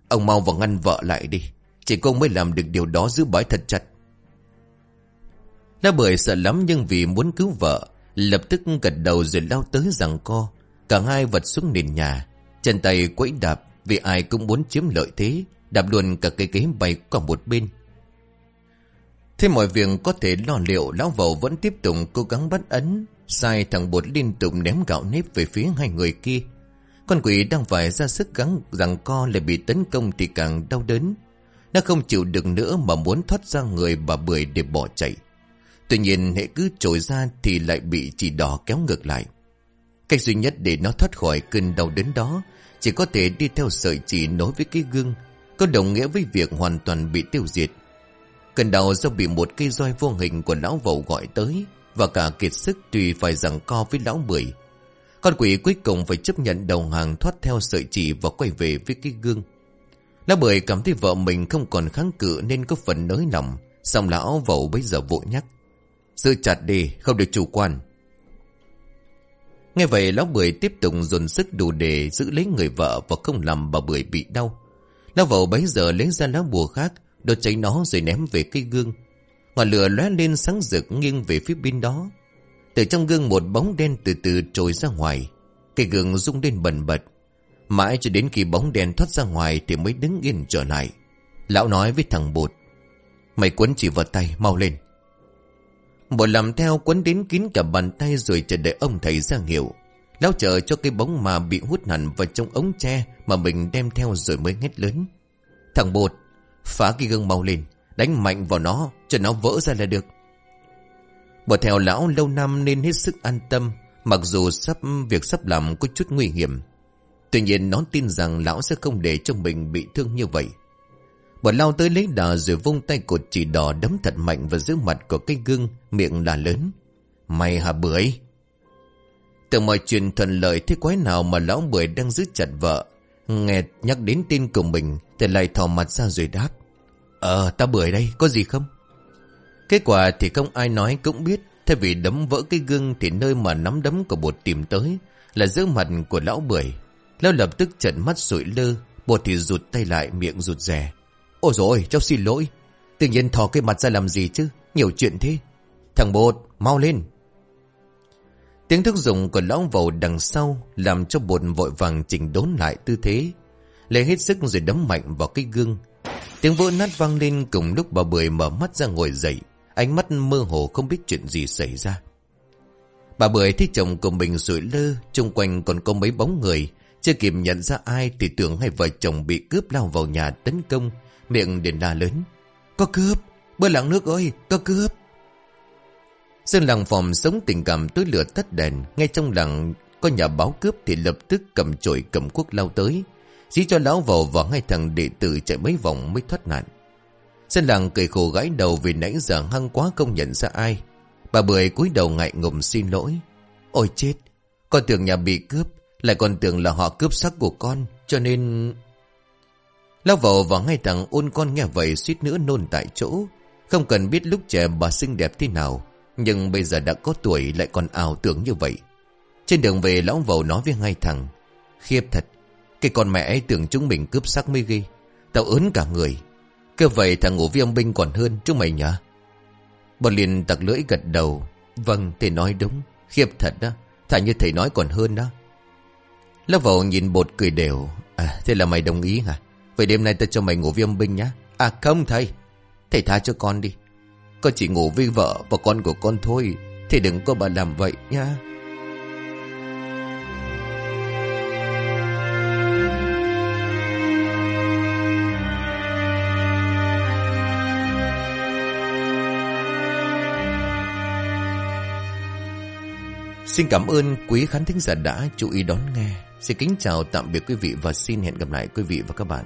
Ông mau vào ngăn vợ lại đi, chỉ cô mới làm được điều đó giữ bãi thật chặt nó Bưởi sợ lắm nhưng vì muốn cứu vợ, lập tức gật đầu rồi lao tới rằng co. Cả hai vật xuống nền nhà, chân tay quẫy đạp vì ai cũng muốn chiếm lợi thế, đạp luôn cả cây ghế bay qua một bên. Thế mọi việc có thể lo liệu Lão vầu vẫn tiếp tục cố gắng bắt ấn Sai thằng bột liên tục ném gạo nếp về phía hai người kia Con quỷ đang phải ra sức gắng rằng co lại bị tấn công thì càng đau đớn Nó không chịu được nữa mà muốn thoát ra người bà bưởi để bỏ chạy Tuy nhiên, hệ cứ trồi ra thì lại bị chỉ đỏ kéo ngược lại. Cách duy nhất để nó thoát khỏi cơn đau đớn đó Chỉ có thể đi theo sợi chỉ nối với cái gương, Có đồng nghĩa với việc hoàn toàn bị tiêu diệt. Cơn đau do bị một cây roi vô hình của lão vầu gọi tới Và cả kiệt sức tùy phải rằng co với lão bưởi Con quỷ cuối cùng phải chấp nhận đầu hàng thoát theo sợi chỉ và quay về với cái gương. Lão bưởi cảm thấy vợ mình không còn kháng cự nên có phần nới lòng Xong lão vẩu bây giờ vội nhắc. Giữ chặt đi, không được chủ quan. Nghe vậy, lão bưởi tiếp tục dồn sức đủ để giữ lấy người vợ và không làm bà bưởi bị đau. Lão vợ bấy giờ lấy ra lá bùa khác Đốt cháy nó rồi ném về cây gương. Ngọn lửa lóe lên sáng rực nghiêng về phía bên đó. Từ trong gương một bóng đen từ từ trồi ra ngoài. Cây gương rung lên bần bật. Mãi cho đến khi bóng đen thoát ra ngoài Thì mới đứng yên trở lại. Lão nói với thằng bột Mày quấn chỉ vào tay, mau lên bộ làm theo quấn đến kín cả bàn tay Rồi chờ đợi ông thầy ra hiệu Lão chờ cho cái bóng mà bị hút hẳn vào trong ống tre Mà mình đem theo rồi mới hét lớn. Thằng bột, Phá cái gương mau lên, Đánh mạnh vào nó cho nó vỡ ra là được. Bỏ theo lão lâu năm nên hết sức an tâm, Mặc dù sắp, việc sắp làm có chút nguy hiểm. Tuy nhiên nó tin rằng lão sẽ không để cho mình bị thương như vậy. Bỏ lao tới lấy đà rồi vung tay cột chỉ đỏ đấm thật mạnh vào giữa mặt của cái gương, Miệng là lớn. Mày hả bưởi? Từ mọi chuyện thuận lợi, thế quái nào mà lão bưởi đang giữ chặt vợ? Nghe nhắc đến tin của mình, Thì lại thò mặt ra rồi đáp. Ờ ta bưởi đây, có gì không? Kết quả thì không ai nói cũng biết, Thay vì đấm vỡ cái gương Thì nơi mà nắm đấm của bột tìm tới Là giữa mặt của lão bưởi. Lão lập tức trận mắt sụi lơ, Bột thì rụt tay lại, miệng rụt rè. Ôi rồi cháu xin lỗi. Tự nhiên thò cái mặt ra làm gì chứ? Nhiều chuyện thế. Thằng bột mau lên. Tiếng thức dụng của lão vầu đằng sau Làm cho bột vội vàng chỉnh đốn lại tư thế. Lấy hết sức rồi đấm mạnh vào cái gương. Tiếng vỡ nát vang lên cùng lúc bà Bưởi mở mắt ra ngồi dậy. Ánh mắt mơ hồ không biết chuyện gì xảy ra. Bà Bưởi thấy chồng của mình sủi lơ, chung quanh còn có mấy bóng người. Chưa kịp nhận ra ai thì tưởng hai vợ chồng bị cướp lao vào nhà tấn công, miệng đến la lớn. Có cướp, bơ lặng nước ơi, có cướp. Dân làng phòng sống tình cảm tối lửa tắt đèn, ngay trong làng có nhà báo cướp thì lập tức cầm chổi cầm cuốc lao tới. Dí cho lão vào và ngay thằng đệ tử chạy mấy vòng mới thoát nạn. Dân làng cười khổ gãi đầu vì nãy giờ hăng quá không nhận ra ai. Bà Bưởi cúi đầu ngại ngùng xin lỗi. Ôi chết, con tưởng nhà bị cướp, lại còn tưởng là họ cướp sắc của con, cho nên... Lao vào và ngay thằng ôn con nghe vậy suýt nữa nôn tại chỗ. Không cần biết lúc trẻ bà xinh đẹp thế nào, nhưng bây giờ đã có tuổi lại còn ảo tưởng như vậy. Trên đường về lão vầu nói với ngay thằng, khiếp thật, cái con mẹ ấy tưởng chúng mình cướp sắc mới ghi. Tao ớn cả người. Cứ vậy thằng ngủ với ông Binh còn hơn chúng mày nhá. Bọn liền tặc lưỡi gật đầu. Vâng, thầy nói đúng. Khiếp thật đó. Thả như thầy nói còn hơn đó. Lão vầu nhìn bột cười đều. À, thế là mày đồng ý hả? Vậy đêm nay ta cho mày ngủ với ông Binh nhá. À không thầy. Thầy tha cho con đi. Con chỉ ngủ với vợ và con của con thôi. Thầy đừng có bà làm vậy nhá. Xin cảm ơn quý khán thính giả đã chú ý đón nghe. Xin kính chào, tạm biệt quý vị và xin hẹn gặp lại quý vị và các bạn